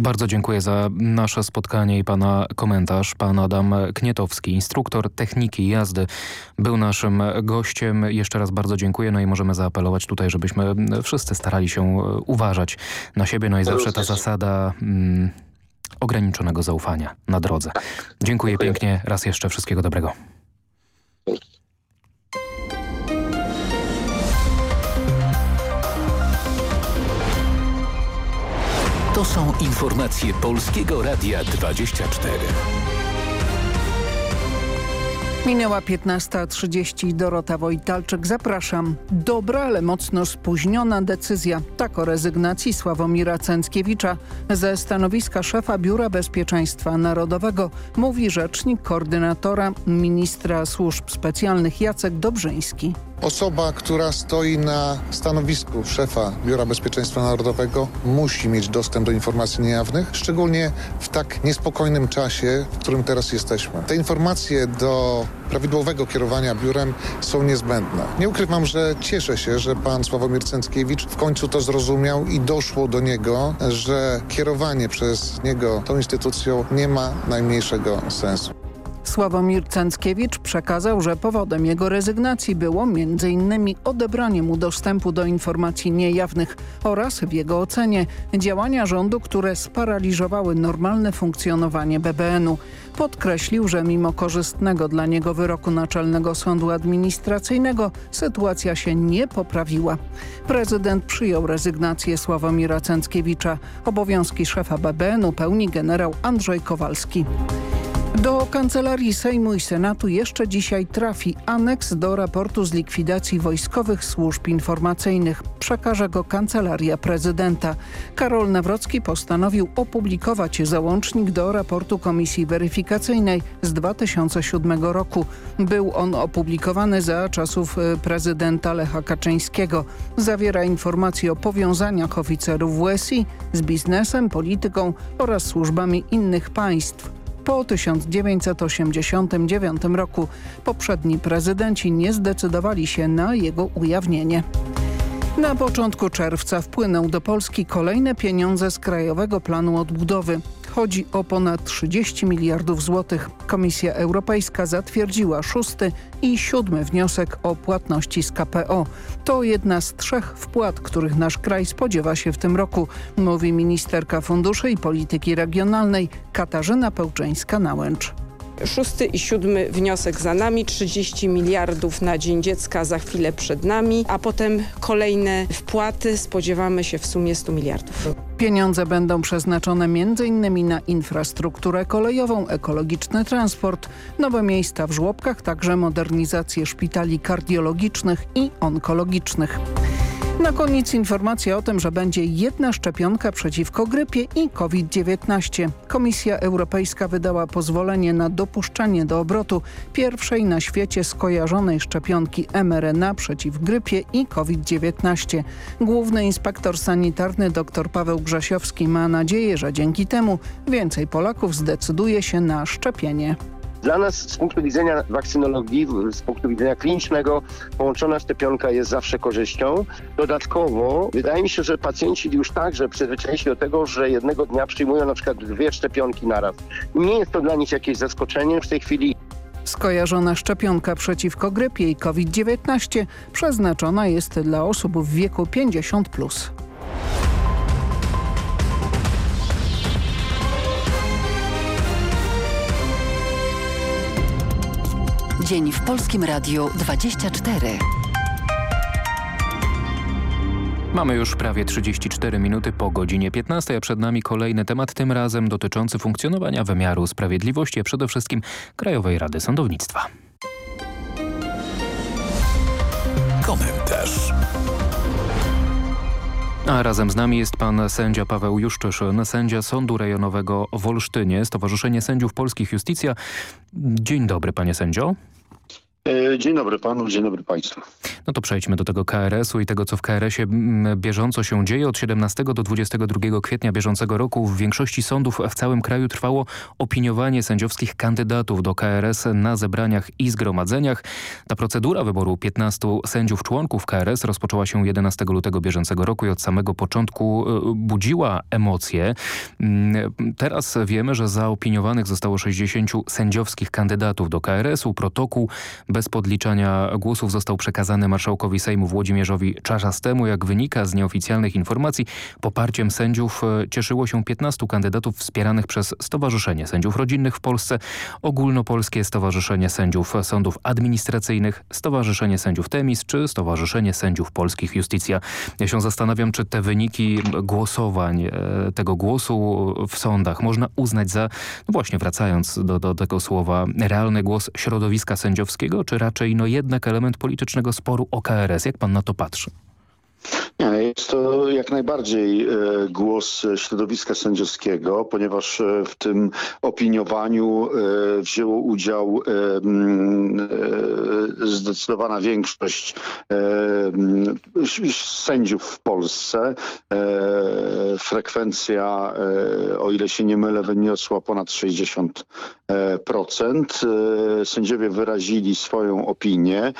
S8: Bardzo dziękuję za nasze spotkanie i pana komentarz. Pan Adam Knietowski, instruktor techniki jazdy, był naszym gościem. Jeszcze raz bardzo dziękuję. No i możemy zaapelować tutaj, żebyśmy wszyscy starali się uważać na siebie. No i zawsze ta zasada mm, ograniczonego zaufania na drodze. Dziękuję, dziękuję pięknie. Raz jeszcze wszystkiego dobrego.
S1: To są informacje Polskiego Radia 24.
S2: Minęła 15.30. Dorota Wojtalczyk. Zapraszam. Dobra, ale mocno spóźniona decyzja. Tak o rezygnacji Sławomira Cęckiewicza ze stanowiska szefa Biura Bezpieczeństwa Narodowego mówi rzecznik koordynatora ministra służb specjalnych Jacek Dobrzyński.
S12: Osoba, która stoi na stanowisku szefa Biura Bezpieczeństwa Narodowego musi mieć dostęp do informacji niejawnych, szczególnie w tak niespokojnym czasie, w którym teraz jesteśmy. Te informacje do prawidłowego kierowania biurem są niezbędne. Nie ukrywam, że cieszę się, że pan Sławomir Cęckiewicz w końcu to zrozumiał i doszło do niego, że kierowanie przez niego tą instytucją nie ma najmniejszego sensu.
S2: Sławomir Cęckiewicz przekazał, że powodem jego rezygnacji było m.in. odebranie mu dostępu do informacji niejawnych oraz w jego ocenie działania rządu, które sparaliżowały normalne funkcjonowanie BBN-u. Podkreślił, że mimo korzystnego dla niego wyroku Naczelnego Sądu Administracyjnego sytuacja się nie poprawiła. Prezydent przyjął rezygnację Sławomira Cęckiewicza. Obowiązki szefa BBN-u pełni generał Andrzej Kowalski. Do Kancelarii Sejmu i Senatu jeszcze dzisiaj trafi aneks do raportu z likwidacji wojskowych służb informacyjnych. Przekaże go Kancelaria Prezydenta. Karol Nawrocki postanowił opublikować załącznik do raportu Komisji Weryfikacyjnej z 2007 roku. Był on opublikowany za czasów e, prezydenta Lecha Kaczyńskiego. Zawiera informacje o powiązaniach oficerów WSI z biznesem, polityką oraz służbami innych państw po 1989 roku. Poprzedni prezydenci nie zdecydowali się na jego ujawnienie. Na początku czerwca wpłyną do Polski kolejne pieniądze z Krajowego Planu Odbudowy. Chodzi o ponad 30 miliardów złotych. Komisja Europejska zatwierdziła szósty i siódmy wniosek o płatności z KPO. To jedna z trzech wpłat, których nasz kraj spodziewa się w tym roku, mówi ministerka Funduszy i Polityki Regionalnej Katarzyna Pełczeńska-Nałęcz.
S13: Szósty i siódmy wniosek za nami, 30 miliardów na Dzień Dziecka za chwilę przed nami, a potem kolejne wpłaty spodziewamy się w sumie 100 miliardów.
S2: Pieniądze będą przeznaczone m.in. na infrastrukturę kolejową, ekologiczny transport, nowe miejsca w żłobkach, także modernizację szpitali kardiologicznych i onkologicznych. Na koniec informacja o tym, że będzie jedna szczepionka przeciwko grypie i COVID-19. Komisja Europejska wydała pozwolenie na dopuszczenie do obrotu pierwszej na świecie skojarzonej szczepionki mRNA przeciw grypie i COVID-19. Główny inspektor sanitarny dr Paweł Grzesiowski ma nadzieję, że dzięki temu więcej Polaków zdecyduje się na szczepienie.
S14: Dla nas z punktu widzenia wakcynologii, z punktu widzenia klinicznego, połączona szczepionka jest zawsze korzyścią. Dodatkowo wydaje mi się, że pacjenci już także przyzwyczaili się do tego, że jednego dnia przyjmują na przykład dwie szczepionki naraz. Nie jest to dla nich jakieś zaskoczenie w tej chwili.
S2: Skojarzona szczepionka przeciwko grypie i COVID-19 przeznaczona jest dla osób w wieku 50+. Plus.
S7: Dzień w Polskim Radiu 24.
S8: Mamy już prawie 34 minuty po godzinie 15, a przed nami kolejny temat, tym razem dotyczący funkcjonowania wymiaru sprawiedliwości, a przede wszystkim Krajowej Rady Sądownictwa.
S1: Komentarz.
S8: A razem z nami jest pan sędzia Paweł Juszczyszyn, sędzia Sądu Rejonowego w Olsztynie, Stowarzyszenie Sędziów Polskich Justicja. Dzień dobry panie sędzio.
S15: E, dzień dobry panu, dzień dobry państwu.
S8: No to przejdźmy do tego KRS-u i tego, co w KRS-ie bieżąco się dzieje. Od 17 do 22 kwietnia bieżącego roku w większości sądów w całym kraju trwało opiniowanie sędziowskich kandydatów do KRS na zebraniach i zgromadzeniach. Ta procedura wyboru 15 sędziów członków KRS rozpoczęła się 11 lutego bieżącego roku i od samego początku e, budziła emocje. Mm, teraz wiemy, że zaopiniowanych zostało 60 sędziowskich kandydatów do KRS-u. Protokół bez podliczania głosów został przekazany marszałkowi Sejmu Włodzimierzowi Czarzastemu. Jak wynika z nieoficjalnych informacji, poparciem sędziów e, cieszyło się 15 kandydatów wspieranych przez Stowarzyszenie Sędziów Rodzinnych w Polsce, Ogólnopolskie Stowarzyszenie Sędziów Sądów Administracyjnych, Stowarzyszenie Sędziów Temis czy Stowarzyszenie Sędziów Polskich Justicja. Ja się zastanawiam, czy te wyniki głosowań, e, tego głosu w sądach można uznać za, no właśnie wracając do, do tego słowa, realny głos środowiska sędziowskiego, czy raczej no jednak element politycznego sporu o KRS? Jak pan na to patrzy?
S15: Nie, jest to jak najbardziej e, głos środowiska sędziowskiego, ponieważ e, w tym opiniowaniu e, wzięło udział zdecydowana większość sędziów w Polsce. Frekwencja, o ile się nie mylę, wyniosła ponad 60%. Sędziowie wyrazili swoją opinię,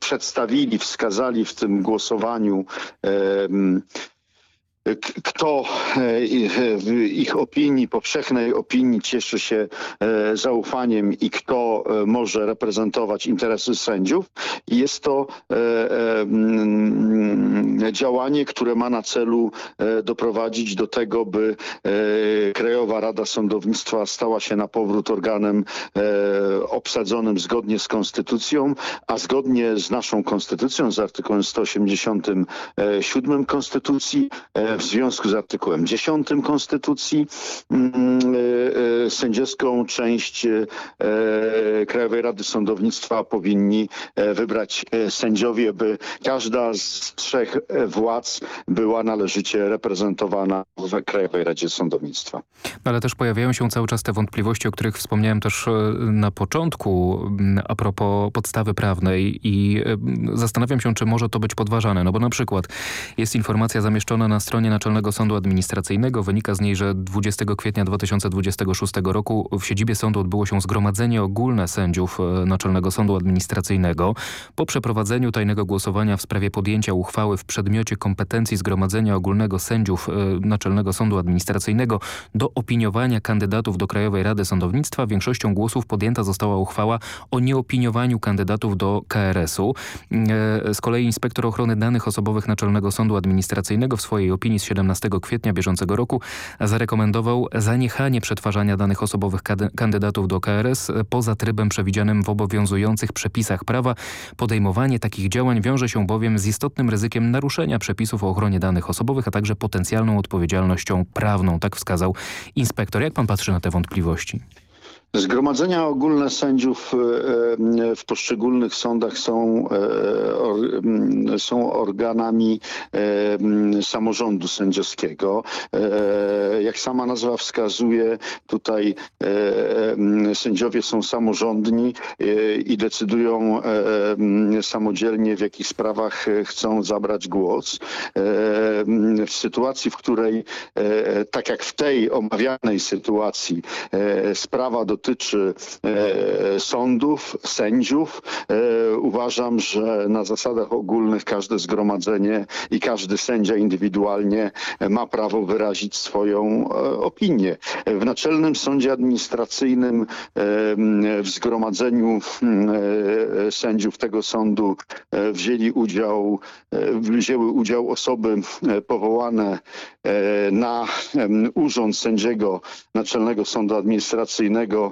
S15: przedstawili, wskazali w tym głosowaniu kto e, w ich opinii, powszechnej opinii cieszy się e, zaufaniem i kto e, może reprezentować interesy sędziów. Jest to działanie, które ma na celu doprowadzić do tego, by Krajowa Rada Sądownictwa stała się na powrót organem obsadzonym zgodnie z konstytucją, a zgodnie z naszą konstytucją, z artykułem 187 konstytucji w związku z artykułem 10 Konstytucji mm, e, e, sędziowską część e, Krajowej Rady Sądownictwa powinni wybrać sędziowie, by każda z trzech władz była należycie reprezentowana w Krajowej Radzie Sądownictwa.
S8: No, ale też pojawiają się cały czas te wątpliwości, o których wspomniałem też na początku mm, a propos podstawy prawnej i zastanawiam się, czy może to być podważane. No bo na przykład jest informacja zamieszczona na stronie Naczelnego Sądu Administracyjnego. Wynika z niej, że 20 kwietnia 2026 roku w siedzibie sądu odbyło się zgromadzenie ogólne sędziów e, Naczelnego Sądu Administracyjnego. Po przeprowadzeniu tajnego głosowania w sprawie podjęcia uchwały w przedmiocie kompetencji Zgromadzenia Ogólnego Sędziów e, Naczelnego Sądu Administracyjnego do opiniowania kandydatów do Krajowej Rady Sądownictwa większością głosów podjęta została uchwała o nieopiniowaniu kandydatów do KRS-u. E, z kolei inspektor ochrony danych osobowych Naczelnego Sądu Administracyjnego w swojej opinii z 17 kwietnia bieżącego roku zarekomendował zaniechanie przetwarzania danych osobowych kandydatów do KRS poza trybem przewidzianym w obowiązujących przepisach prawa. Podejmowanie takich działań wiąże się bowiem z istotnym ryzykiem naruszenia przepisów o ochronie danych osobowych, a także potencjalną odpowiedzialnością prawną, tak wskazał inspektor. Jak pan patrzy na te wątpliwości?
S15: Zgromadzenia ogólne sędziów e, e, w poszczególnych sądach są, e, są organami samorządu sędziowskiego. Jak sama nazwa wskazuje, tutaj sędziowie są samorządni i decydują samodzielnie, w jakich sprawach chcą zabrać głos. W sytuacji, w której, tak jak w tej omawianej sytuacji, sprawa do dotyczy e, sądów, sędziów. E, uważam, że na zasadach ogólnych każde zgromadzenie i każdy sędzia indywidualnie ma prawo wyrazić swoją e, opinię. W Naczelnym Sądzie Administracyjnym w zgromadzeniu sędziów tego sądu wzięli udział, wzięły udział osoby powołane na urząd sędziego Naczelnego Sądu Administracyjnego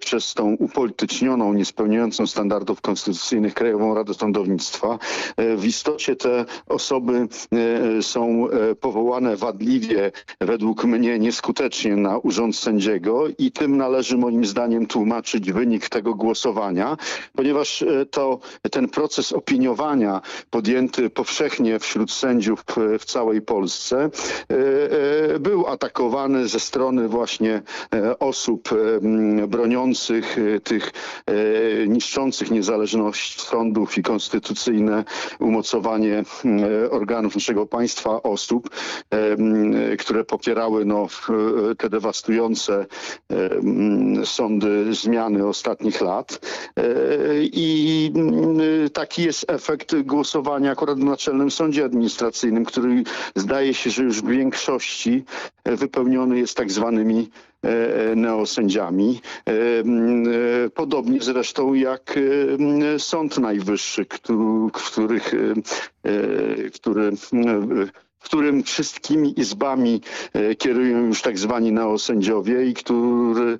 S15: przez tą upolitycznioną, niespełniającą standardów konstytucyjnych Krajową Radę Sądownictwa. E, w istocie te osoby e, są powołane wadliwie, według mnie nieskutecznie na urząd sędziego i tym należy moim zdaniem tłumaczyć wynik tego głosowania, ponieważ to ten proces opiniowania podjęty powszechnie wśród sędziów w całej Polsce był atakowany ze strony właśnie osób broniących chroniących tych niszczących niezależność sądów i konstytucyjne umocowanie organów naszego państwa osób, które popierały no, te dewastujące sądy zmiany ostatnich lat. I taki jest efekt głosowania akurat w Naczelnym Sądzie Administracyjnym, który zdaje się, że już w większości wypełniony jest tak zwanymi e, neosędziami. E, podobnie zresztą jak Sąd Najwyższy, który, który w którym wszystkimi izbami e, kierują już tak zwani neosędziowie i który e,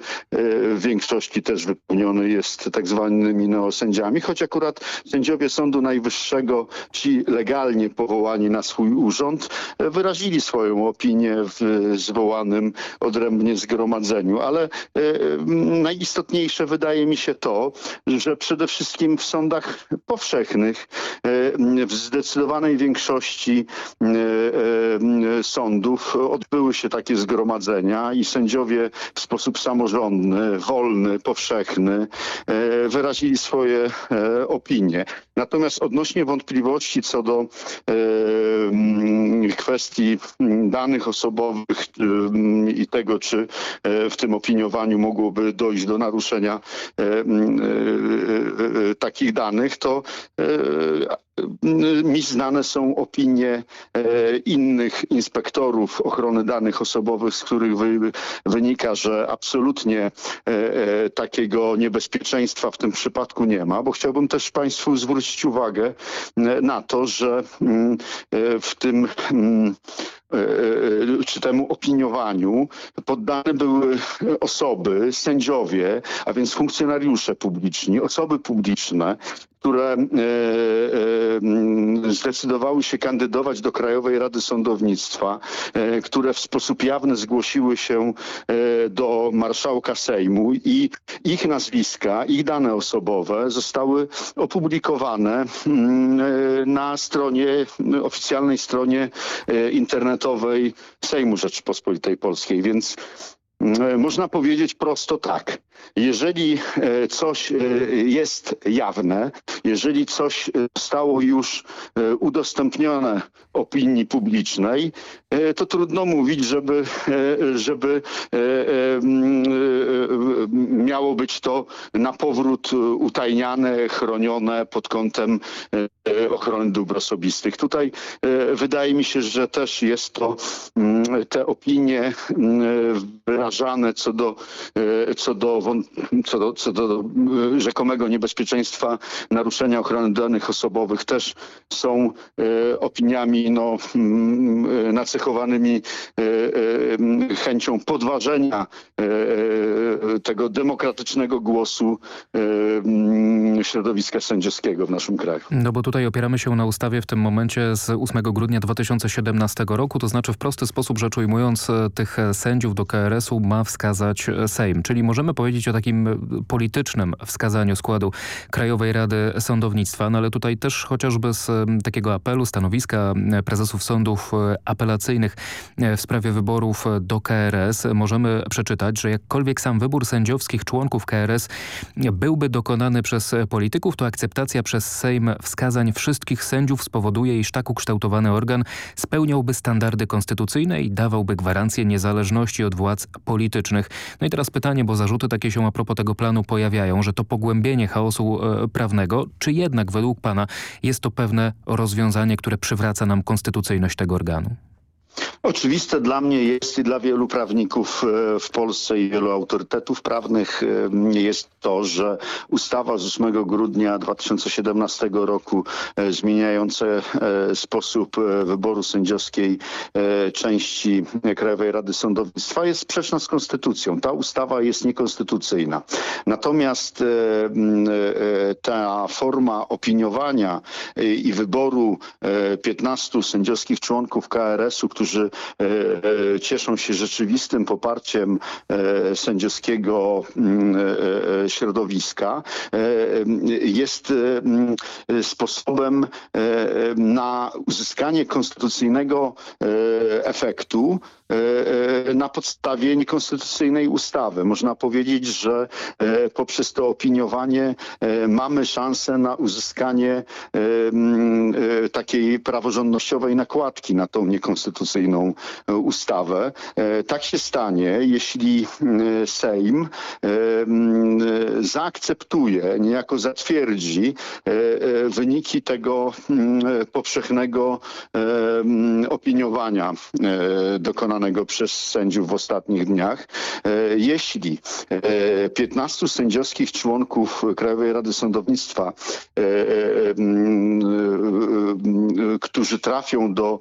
S15: w większości też wypełniony jest tak zwanymi neosędziami, choć akurat sędziowie Sądu Najwyższego, ci legalnie powołani na swój urząd, e, wyrazili swoją opinię w zwołanym odrębnie zgromadzeniu. Ale najistotniejsze wydaje mi się to, że przede wszystkim w sądach powszechnych w zdecydowanej większości sądów odbyły się takie zgromadzenia i sędziowie w sposób samorządny, wolny, powszechny e, wyrazili swoje e, opinie. Natomiast odnośnie wątpliwości co do kwestii danych osobowych i tego, czy w tym opiniowaniu mogłoby dojść do naruszenia takich danych, to mi znane są opinie e, innych inspektorów ochrony danych osobowych, z których wynika, że absolutnie e, e, takiego niebezpieczeństwa w tym przypadku nie ma, bo chciałbym też Państwu zwrócić uwagę na to, że mm, w tym mm, czy temu opiniowaniu poddane były osoby, sędziowie, a więc funkcjonariusze publiczni, osoby publiczne, które e, e, zdecydowały się kandydować do Krajowej Rady Sądownictwa, e, które w sposób jawny zgłosiły się do marszałka Sejmu i ich nazwiska, ich dane osobowe zostały opublikowane na stronie, oficjalnej stronie internetowej Sejmu Rzeczypospolitej Polskiej, więc można powiedzieć prosto tak. Jeżeli e, coś e, jest jawne, jeżeli coś e, zostało już udostępnione opinii publicznej, to trudno mówić, żeby, żeby miało być to na powrót utajniane, chronione pod kątem ochrony dóbr osobistych. Tutaj wydaje mi się, że też jest to te opinie wyrażane co do, co do co do, co do e, rzekomego niebezpieczeństwa naruszenia ochrony danych osobowych też są e, opiniami no, e, nacechowanymi chęcią podważenia tego demokratycznego głosu środowiska sędziowskiego w naszym kraju.
S8: No bo tutaj opieramy się na ustawie w tym momencie z 8 grudnia 2017 roku, to znaczy w prosty sposób rzecz ujmując tych sędziów do KRS-u ma wskazać Sejm, czyli możemy powiedzieć o takim politycznym wskazaniu składu Krajowej Rady Sądownictwa, no ale tutaj też chociażby z takiego apelu, stanowiska prezesów sądów e, apelacyjnych e, w sprawie wyborów do KRS możemy przeczytać, że jakkolwiek sam wybór sędziowskich członków KRS byłby dokonany przez polityków, to akceptacja przez Sejm wskazań wszystkich sędziów spowoduje, iż tak ukształtowany organ spełniałby standardy konstytucyjne i dawałby gwarancję niezależności od władz politycznych. No i teraz pytanie, bo zarzuty takie się a propos tego planu pojawiają, że to pogłębienie chaosu e, prawnego, czy jednak według pana jest to pewne rozwiązanie, które przywraca nam konstytucyjność tego organu?
S15: Oczywiste dla mnie jest i dla wielu prawników e, w Polsce i wielu autorytetów prawnych e, jest to, że ustawa z 8 grudnia 2017 roku e, zmieniająca sposób wyboru sędziowskiej części Krajowej Rady Sądownictwa jest sprzeczna z konstytucją. Ta ustawa jest niekonstytucyjna. Natomiast ta forma opiniowania i wyboru 15 sędziowskich członków KRS-u, którzy cieszą się rzeczywistym poparciem e, sędziowskiego środowiska, jest sposobem na uzyskanie konstytucyjnego efektu, na podstawie niekonstytucyjnej ustawy. Można powiedzieć, że poprzez to opiniowanie mamy szansę na uzyskanie takiej praworządnościowej nakładki na tą niekonstytucyjną ustawę. Tak się stanie, jeśli Sejm zaakceptuje, niejako zatwierdzi wyniki tego powszechnego opiniowania dokonanego przez sędziów w ostatnich dniach. Jeśli 15 sędziowskich członków Krajowej Rady Sądownictwa, którzy trafią do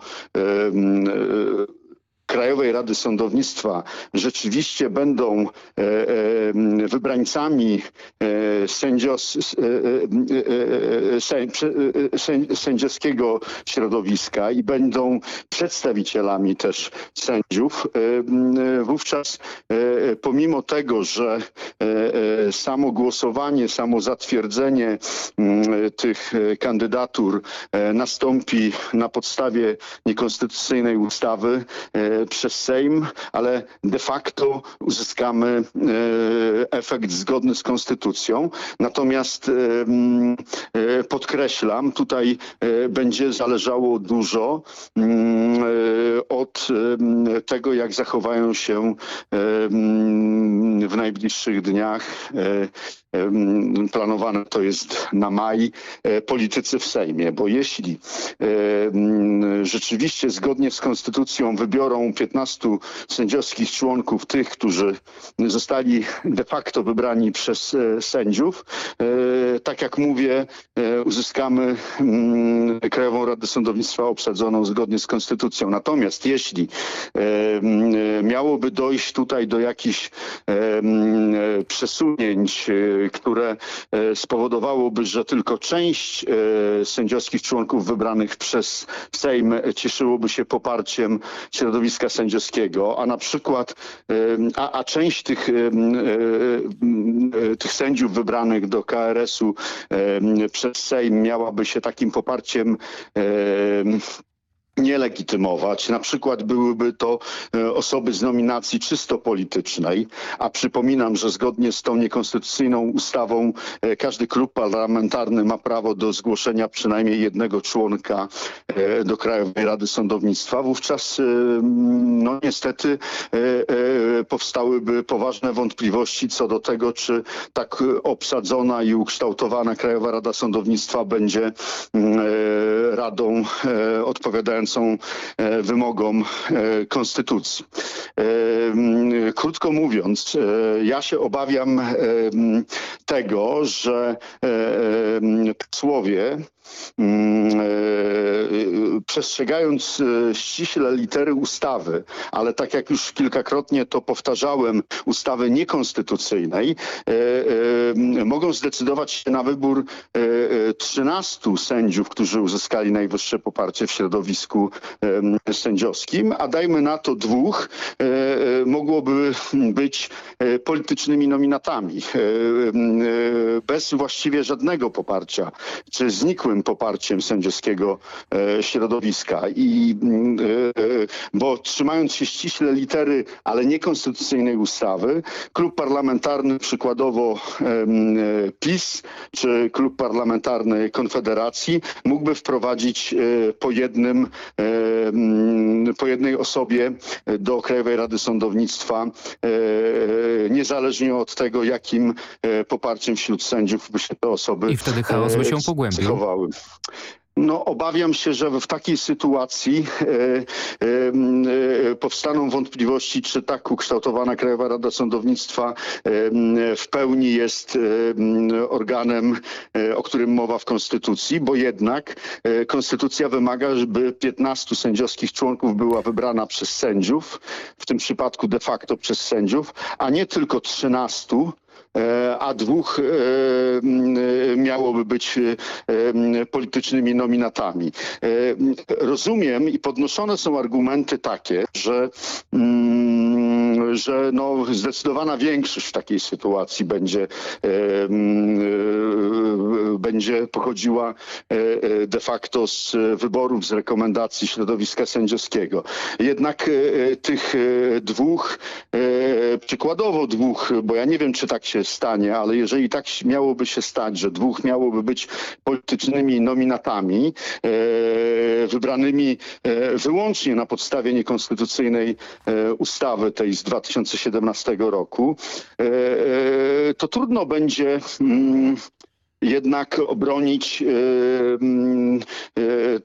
S15: Krajowej Rady Sądownictwa rzeczywiście będą wybrańcami sędziowskiego środowiska i będą przedstawicielami też sędziów, wówczas pomimo tego, że samo głosowanie, samo zatwierdzenie tych kandydatur nastąpi na podstawie niekonstytucyjnej ustawy, przez Sejm, ale de facto uzyskamy efekt zgodny z konstytucją. Natomiast podkreślam, tutaj będzie zależało dużo od tego, jak zachowają się w najbliższych dniach planowane to jest na maj, politycy w Sejmie, bo jeśli rzeczywiście zgodnie z konstytucją wybiorą 15 sędziowskich członków, tych, którzy zostali de facto wybrani przez sędziów, tak jak mówię, uzyskamy Krajową Radę Sądownictwa obsadzoną zgodnie z konstytucją. Natomiast jeśli miałoby dojść tutaj do jakichś przesunięć które spowodowałoby, że tylko część sędziowskich członków wybranych przez Sejm cieszyłoby się poparciem środowiska sędziowskiego, a na przykład, a, a część tych, tych sędziów wybranych do KRS-u przez Sejm miałaby się takim poparciem nie legitymować. Na przykład byłyby to osoby z nominacji czysto politycznej, a przypominam, że zgodnie z tą niekonstytucyjną ustawą każdy klub parlamentarny ma prawo do zgłoszenia przynajmniej jednego członka do Krajowej Rady Sądownictwa. Wówczas no niestety powstałyby poważne wątpliwości co do tego, czy tak obsadzona i ukształtowana Krajowa Rada Sądownictwa będzie radą odpowiadającą są wymogom konstytucji. Krótko mówiąc, ja się obawiam tego, że posłowie przestrzegając ściśle litery ustawy, ale tak jak już kilkakrotnie to powtarzałem, ustawy niekonstytucyjnej, mogą zdecydować się na wybór 13 sędziów, którzy uzyskali najwyższe poparcie w środowisku sędziowskim, a dajmy na to dwóch, mogłoby być politycznymi nominatami, bez właściwie żadnego poparcia, czy znikłym poparciem sędziowskiego środowiska. I, bo trzymając się ściśle litery, ale niekonstytucyjnej ustawy, klub parlamentarny przykładowo PiS, czy klub parlamentarny Konfederacji mógłby wprowadzić po jednym, po jednej osobie do Krajowej Rady Sądownictwa, niezależnie od tego, jakim poparciem wśród sędziów by się te osoby
S8: I wtedy chaos by się pogłębił.
S15: No, obawiam się, że w takiej sytuacji e, e, powstaną wątpliwości, czy tak ukształtowana Krajowa Rada Sądownictwa e, w pełni jest organem, o którym mowa w Konstytucji, bo jednak Konstytucja wymaga, żeby 15 sędziowskich członków była wybrana przez sędziów, w tym przypadku de facto przez sędziów, a nie tylko 13 a dwóch miałoby być politycznymi nominatami. Rozumiem i podnoszone są argumenty takie, że mm, że no, zdecydowana większość w takiej sytuacji będzie, będzie pochodziła de facto z wyborów, z rekomendacji środowiska sędziowskiego. Jednak tych dwóch, przykładowo dwóch, bo ja nie wiem, czy tak się stanie, ale jeżeli tak miałoby się stać, że dwóch miałoby być politycznymi nominatami, wybranymi wyłącznie na podstawie niekonstytucyjnej ustawy tej z 2017 roku, to trudno będzie mm, jednak obronić e,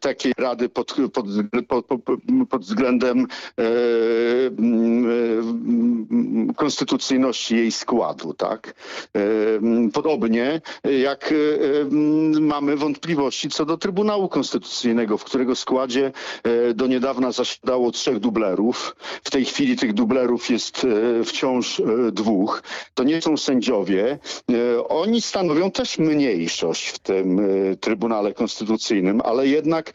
S15: takiej rady pod, pod, pod, pod względem konstytucyjności jej składu. Tak? Podobnie jak mamy wątpliwości co do Trybunału Konstytucyjnego, w którego składzie do niedawna zasiadało trzech dublerów. W tej chwili tych dublerów jest wciąż dwóch. To nie są sędziowie. Oni stanowią też mnie mniejszość w tym e, Trybunale Konstytucyjnym, ale jednak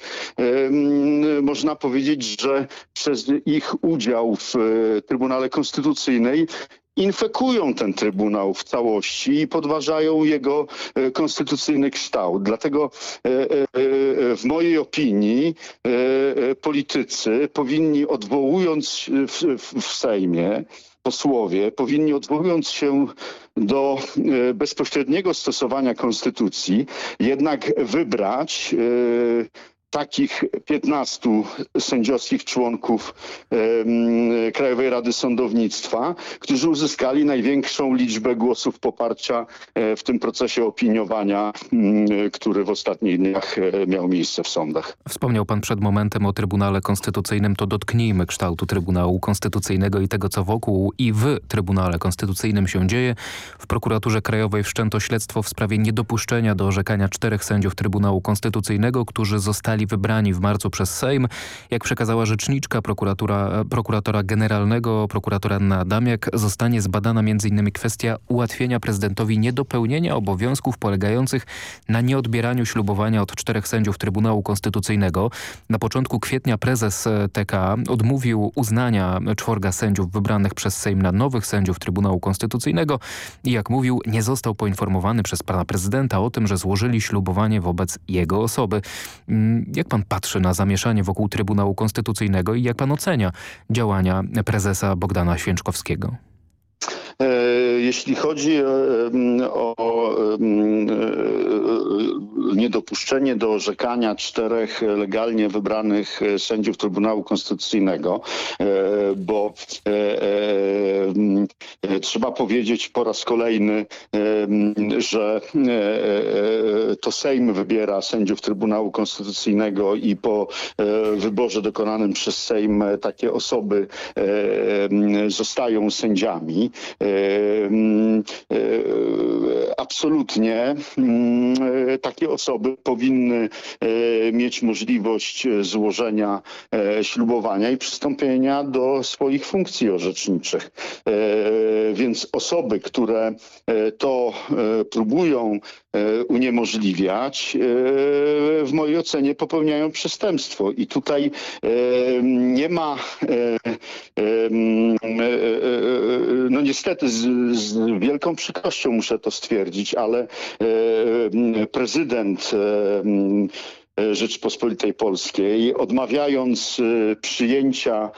S15: można powiedzieć, że przez ich udział w e, Trybunale Konstytucyjnej infekują ten Trybunał w całości i podważają jego e, konstytucyjny kształt. Dlatego w mojej opinii politycy powinni odwołując w, w Sejmie posłowie powinni odwołując się do e, bezpośredniego stosowania konstytucji jednak wybrać e, takich 15 sędziowskich członków Krajowej Rady Sądownictwa, którzy uzyskali największą liczbę głosów poparcia e, w tym procesie opiniowania, który w ostatnich dniach e, miał miejsce w sądach.
S8: Wspomniał pan przed momentem o Trybunale Konstytucyjnym, to dotknijmy kształtu Trybunału Konstytucyjnego i tego, co wokół i w Trybunale Konstytucyjnym się dzieje. W prokuraturze krajowej wszczęto śledztwo w sprawie niedopuszczenia do orzekania czterech sędziów Trybunału Konstytucyjnego, którzy zostali zostali wybrani w marcu przez Sejm. Jak przekazała rzeczniczka prokuratura, prokuratora generalnego, prokuratora Anna Adamiak, zostanie zbadana m.in. kwestia ułatwienia prezydentowi niedopełnienia obowiązków polegających na nieodbieraniu ślubowania od czterech sędziów Trybunału Konstytucyjnego. Na początku kwietnia prezes TK odmówił uznania czworga sędziów wybranych przez Sejm na nowych sędziów Trybunału Konstytucyjnego i jak mówił, nie został poinformowany przez pana prezydenta o tym, że złożyli ślubowanie wobec jego osoby. Jak pan patrzy na zamieszanie wokół Trybunału Konstytucyjnego i jak pan ocenia działania prezesa Bogdana Święczkowskiego?
S15: E, jeśli chodzi e, o e, niedopuszczenie do orzekania czterech legalnie wybranych sędziów Trybunału Konstytucyjnego, bo trzeba powiedzieć po raz kolejny, że to Sejm wybiera sędziów Trybunału Konstytucyjnego i po wyborze dokonanym przez Sejm takie osoby zostają sędziami. Absolutnie takie osoby powinny mieć możliwość złożenia ślubowania i przystąpienia do swoich funkcji orzeczniczych. Więc osoby, które to próbują uniemożliwiać, w mojej ocenie popełniają przestępstwo. I tutaj nie ma no niestety z, z, wielką przykrością muszę to stwierdzić, ale e, prezydent e, Rzeczypospolitej Polskiej, odmawiając e, przyjęcia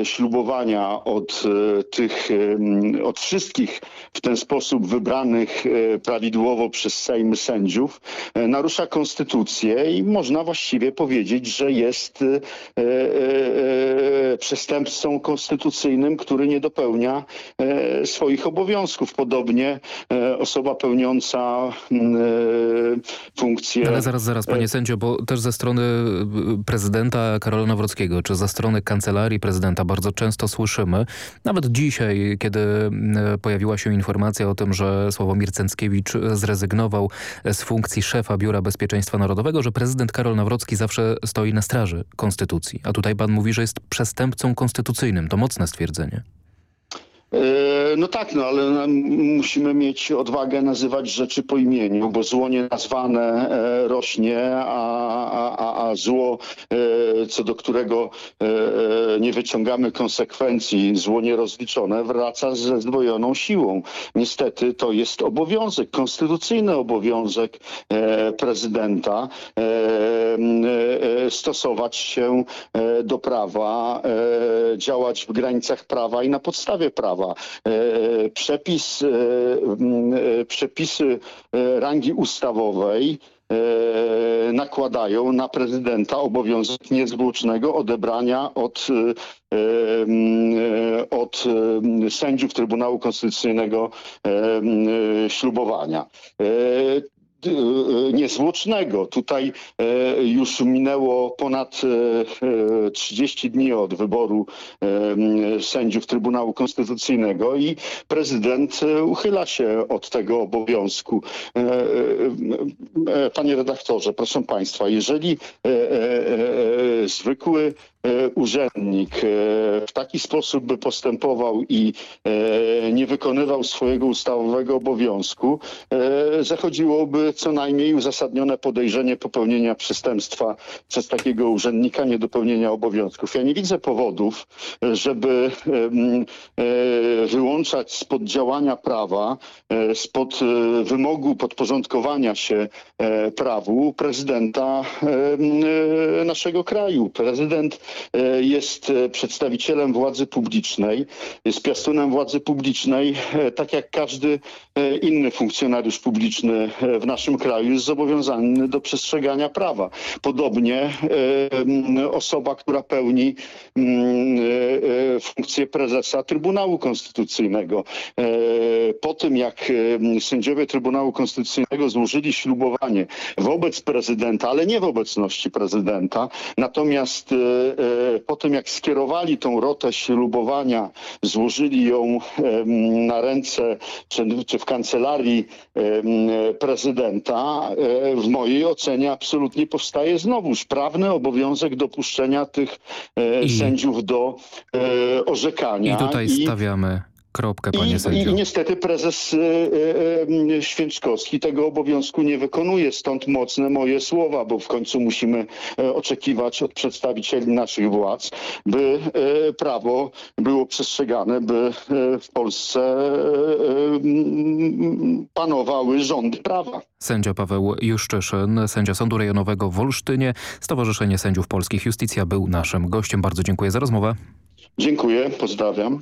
S15: e, ślubowania od tych, od wszystkich w ten sposób wybranych prawidłowo przez Sejm sędziów, narusza konstytucję i można właściwie powiedzieć, że jest przestępcą konstytucyjnym, który nie dopełnia swoich obowiązków. Podobnie osoba pełniąca funkcję...
S8: Ale zaraz, zaraz, panie bo też ze strony y, prezydenta Karola Nawrockiego, czy ze strony kancelarii prezydenta bardzo często słyszymy, nawet dzisiaj, kiedy y, pojawiła się informacja o tym, że Sławomir Cęckiewicz zrezygnował z funkcji szefa Biura Bezpieczeństwa Narodowego, że prezydent Karol Nawrocki zawsze stoi na straży konstytucji. A tutaj pan mówi, że jest przestępcą konstytucyjnym. To mocne stwierdzenie.
S15: E, No tak, no ale musimy mieć odwagę nazywać rzeczy po imieniu, bo zło nienazwane rośnie, a, a, a zło, co do którego nie wyciągamy konsekwencji, zło nierozliczone, wraca ze zdwojoną siłą. Niestety to jest obowiązek, konstytucyjny obowiązek prezydenta stosować się do prawa, działać w granicach prawa i na podstawie prawa. Przepis, przepisy rangi ustawowej nakładają na prezydenta obowiązek niezwłocznego odebrania od, od sędziów Trybunału Konstytucyjnego ślubowania niezwłocznego. Tutaj już minęło ponad 30 dni od wyboru sędziów Trybunału Konstytucyjnego i prezydent uchyla się od tego obowiązku. Panie redaktorze, proszę państwa, jeżeli zwykły urzędnik w taki sposób by postępował i nie wykonywał swojego ustawowego obowiązku, zachodziłoby co najmniej uzasadnione podejrzenie popełnienia przestępstwa przez takiego urzędnika, niedopełnienia obowiązków. Ja nie widzę powodów, żeby wyłączać spod działania prawa, spod wymogu podporządkowania się prawu prezydenta naszego kraju. Prezydent jest przedstawicielem władzy publicznej, jest piastunem władzy publicznej, tak jak każdy inny funkcjonariusz publiczny w naszym kraju jest zobowiązany do przestrzegania prawa. Podobnie osoba, która pełni funkcję prezesa Trybunału Konstytucyjnego. Po tym, jak sędziowie Trybunału Konstytucyjnego złożyli ślubowanie wobec prezydenta, ale nie w obecności prezydenta, natomiast po tym, jak skierowali tą rotę ślubowania, złożyli ją na ręce czy, w kancelarii prezydenta, w mojej ocenie absolutnie powstaje znowuż prawny obowiązek dopuszczenia tych I, sędziów do orzekania.
S8: I tutaj I, stawiamy Kropkę, panie
S15: I, I niestety prezes y, y, y, Święczkowski tego obowiązku nie wykonuje, stąd mocne moje słowa, bo w końcu musimy y, oczekiwać od przedstawicieli naszych władz, by y, prawo było przestrzegane, by y, w Polsce panowały rządy prawa.
S8: Sędzia Paweł Juszczyszyn, sędzia Sądu Rejonowego w Olsztynie, Stowarzyszenie Sędziów Polskich Justicja był naszym gościem. Bardzo dziękuję za rozmowę.
S15: Dziękuję, pozdrawiam.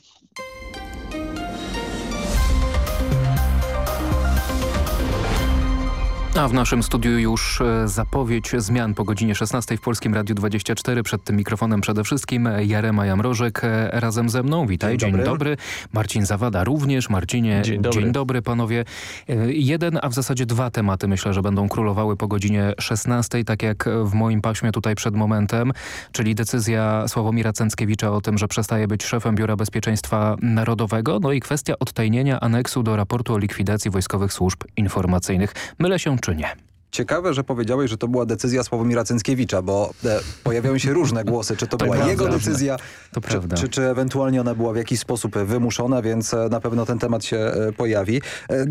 S8: A w naszym studiu już e, zapowiedź zmian po godzinie 16 w Polskim Radiu 24. Przed tym mikrofonem przede wszystkim Jarema Jamrożek e, razem ze mną. Witaj, dzień, dzień dobry. dobry. Marcin Zawada również. Marcinie, dzień dobry. dzień dobry panowie. E, jeden, a w zasadzie dwa tematy myślę, że będą królowały po godzinie 16, tak jak w moim paśmie tutaj przed momentem, czyli decyzja Sławomira Cęckiewicza o tym, że przestaje być szefem Biura Bezpieczeństwa Narodowego, no i kwestia odtajnienia aneksu do raportu o likwidacji wojskowych służb informacyjnych. Mylę się czy nie?
S16: Ciekawe, że powiedziałeś, że to była decyzja Sławomira Cęckiewicza, bo e, pojawiają się różne głosy, czy to, to była prawda, jego decyzja, to czy, czy, czy, ewentualnie ona była w jakiś sposób wymuszona, więc e, na pewno ten temat się e, pojawi. E,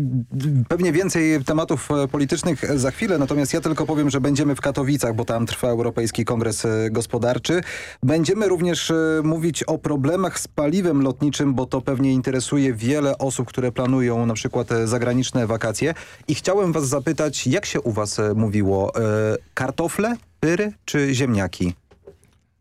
S16: pewnie więcej tematów politycznych za chwilę, natomiast ja tylko powiem, że będziemy w Katowicach, bo tam trwa Europejski Kongres Gospodarczy. Będziemy również mówić o problemach z paliwem lotniczym, bo to pewnie interesuje wiele osób, które planują na przykład zagraniczne wakacje. I chciałem was zapytać, jak się u was was e, mówiło? E, kartofle, pyry czy ziemniaki?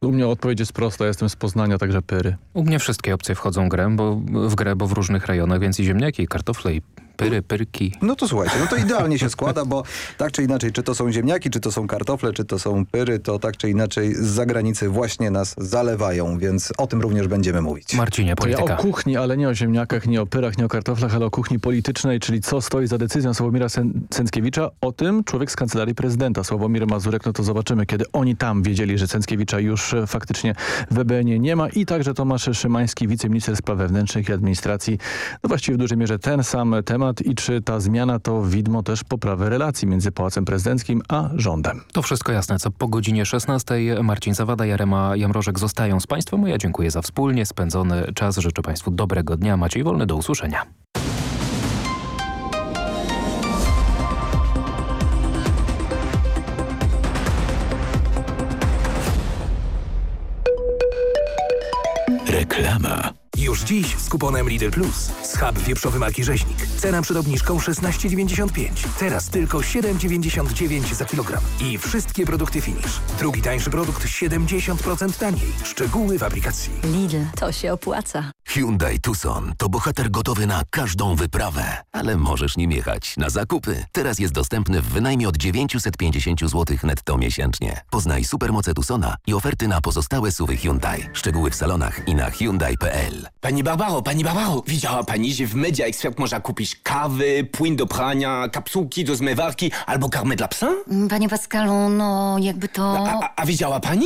S17: U mnie odpowiedź jest prosta, jestem z Poznania, także pyry.
S8: U mnie wszystkie opcje wchodzą w grę, bo, w grę, bo w różnych rejonach, więc i ziemniaki, i kartofle, i pyry, pyrki.
S16: No to słuchajcie, no to idealnie się składa, bo tak czy inaczej, czy to są ziemniaki, czy to są kartofle, czy to są pyry, to tak czy inaczej z zagranicy właśnie nas zalewają, więc o tym również będziemy mówić.
S8: Marcinie, polityka.
S17: Ja o kuchni, ale nie o ziemniakach, nie o pyrach, nie o kartoflach, ale o kuchni politycznej, czyli co stoi za decyzją Sławomira Cęckiewicza. O tym człowiek z kancelarii prezydenta, Sławomir Mazurek, no to zobaczymy, kiedy oni tam wiedzieli, że Cęckiewicza już e, faktycznie w EBN nie ma i także Tomasz Szymański, wiceminister spraw wewnętrznych i administracji. No właściwie w dużej mierze ten sam temat temat i czy ta zmiana to widmo też poprawy relacji między Pałacem Prezydenckim a rządem.
S8: To wszystko jasne, co po godzinie 16 Marcin Zawada, Jarema Jamrożek zostają z Państwem. Ja dziękuję za wspólnie spędzony czas. Życzę Państwu dobrego dnia. Maciej Wolny, do usłyszenia.
S1: Reklama.
S10: Już dziś z kuponem Lidl Plus. Schab wieprzowy marki Rzeźnik. Cena przed obniżką 16,95. Teraz tylko 7,99 za kilogram. I wszystkie produkty Finish. Drugi tańszy produkt 70% taniej. Szczegóły w aplikacji.
S18: Lidl, to się opłaca.
S1: Hyundai Tucson to bohater gotowy na każdą wyprawę. Ale możesz nim jechać na zakupy. Teraz jest dostępny w wynajmie od 950 zł netto miesięcznie. Poznaj supermoce Tucsona i oferty na pozostałe suwy Hyundai. Szczegóły w salonach i na Hyundai.pl.
S19: Pani Barbaro, pani Barbaro, widziała pani, że w Media Expert można kupić kawy, płyn do prania, kapsułki do zmywarki albo karmę dla psa?
S18: Panie Pascalu, no jakby to...
S19: A, a, a widziała pani?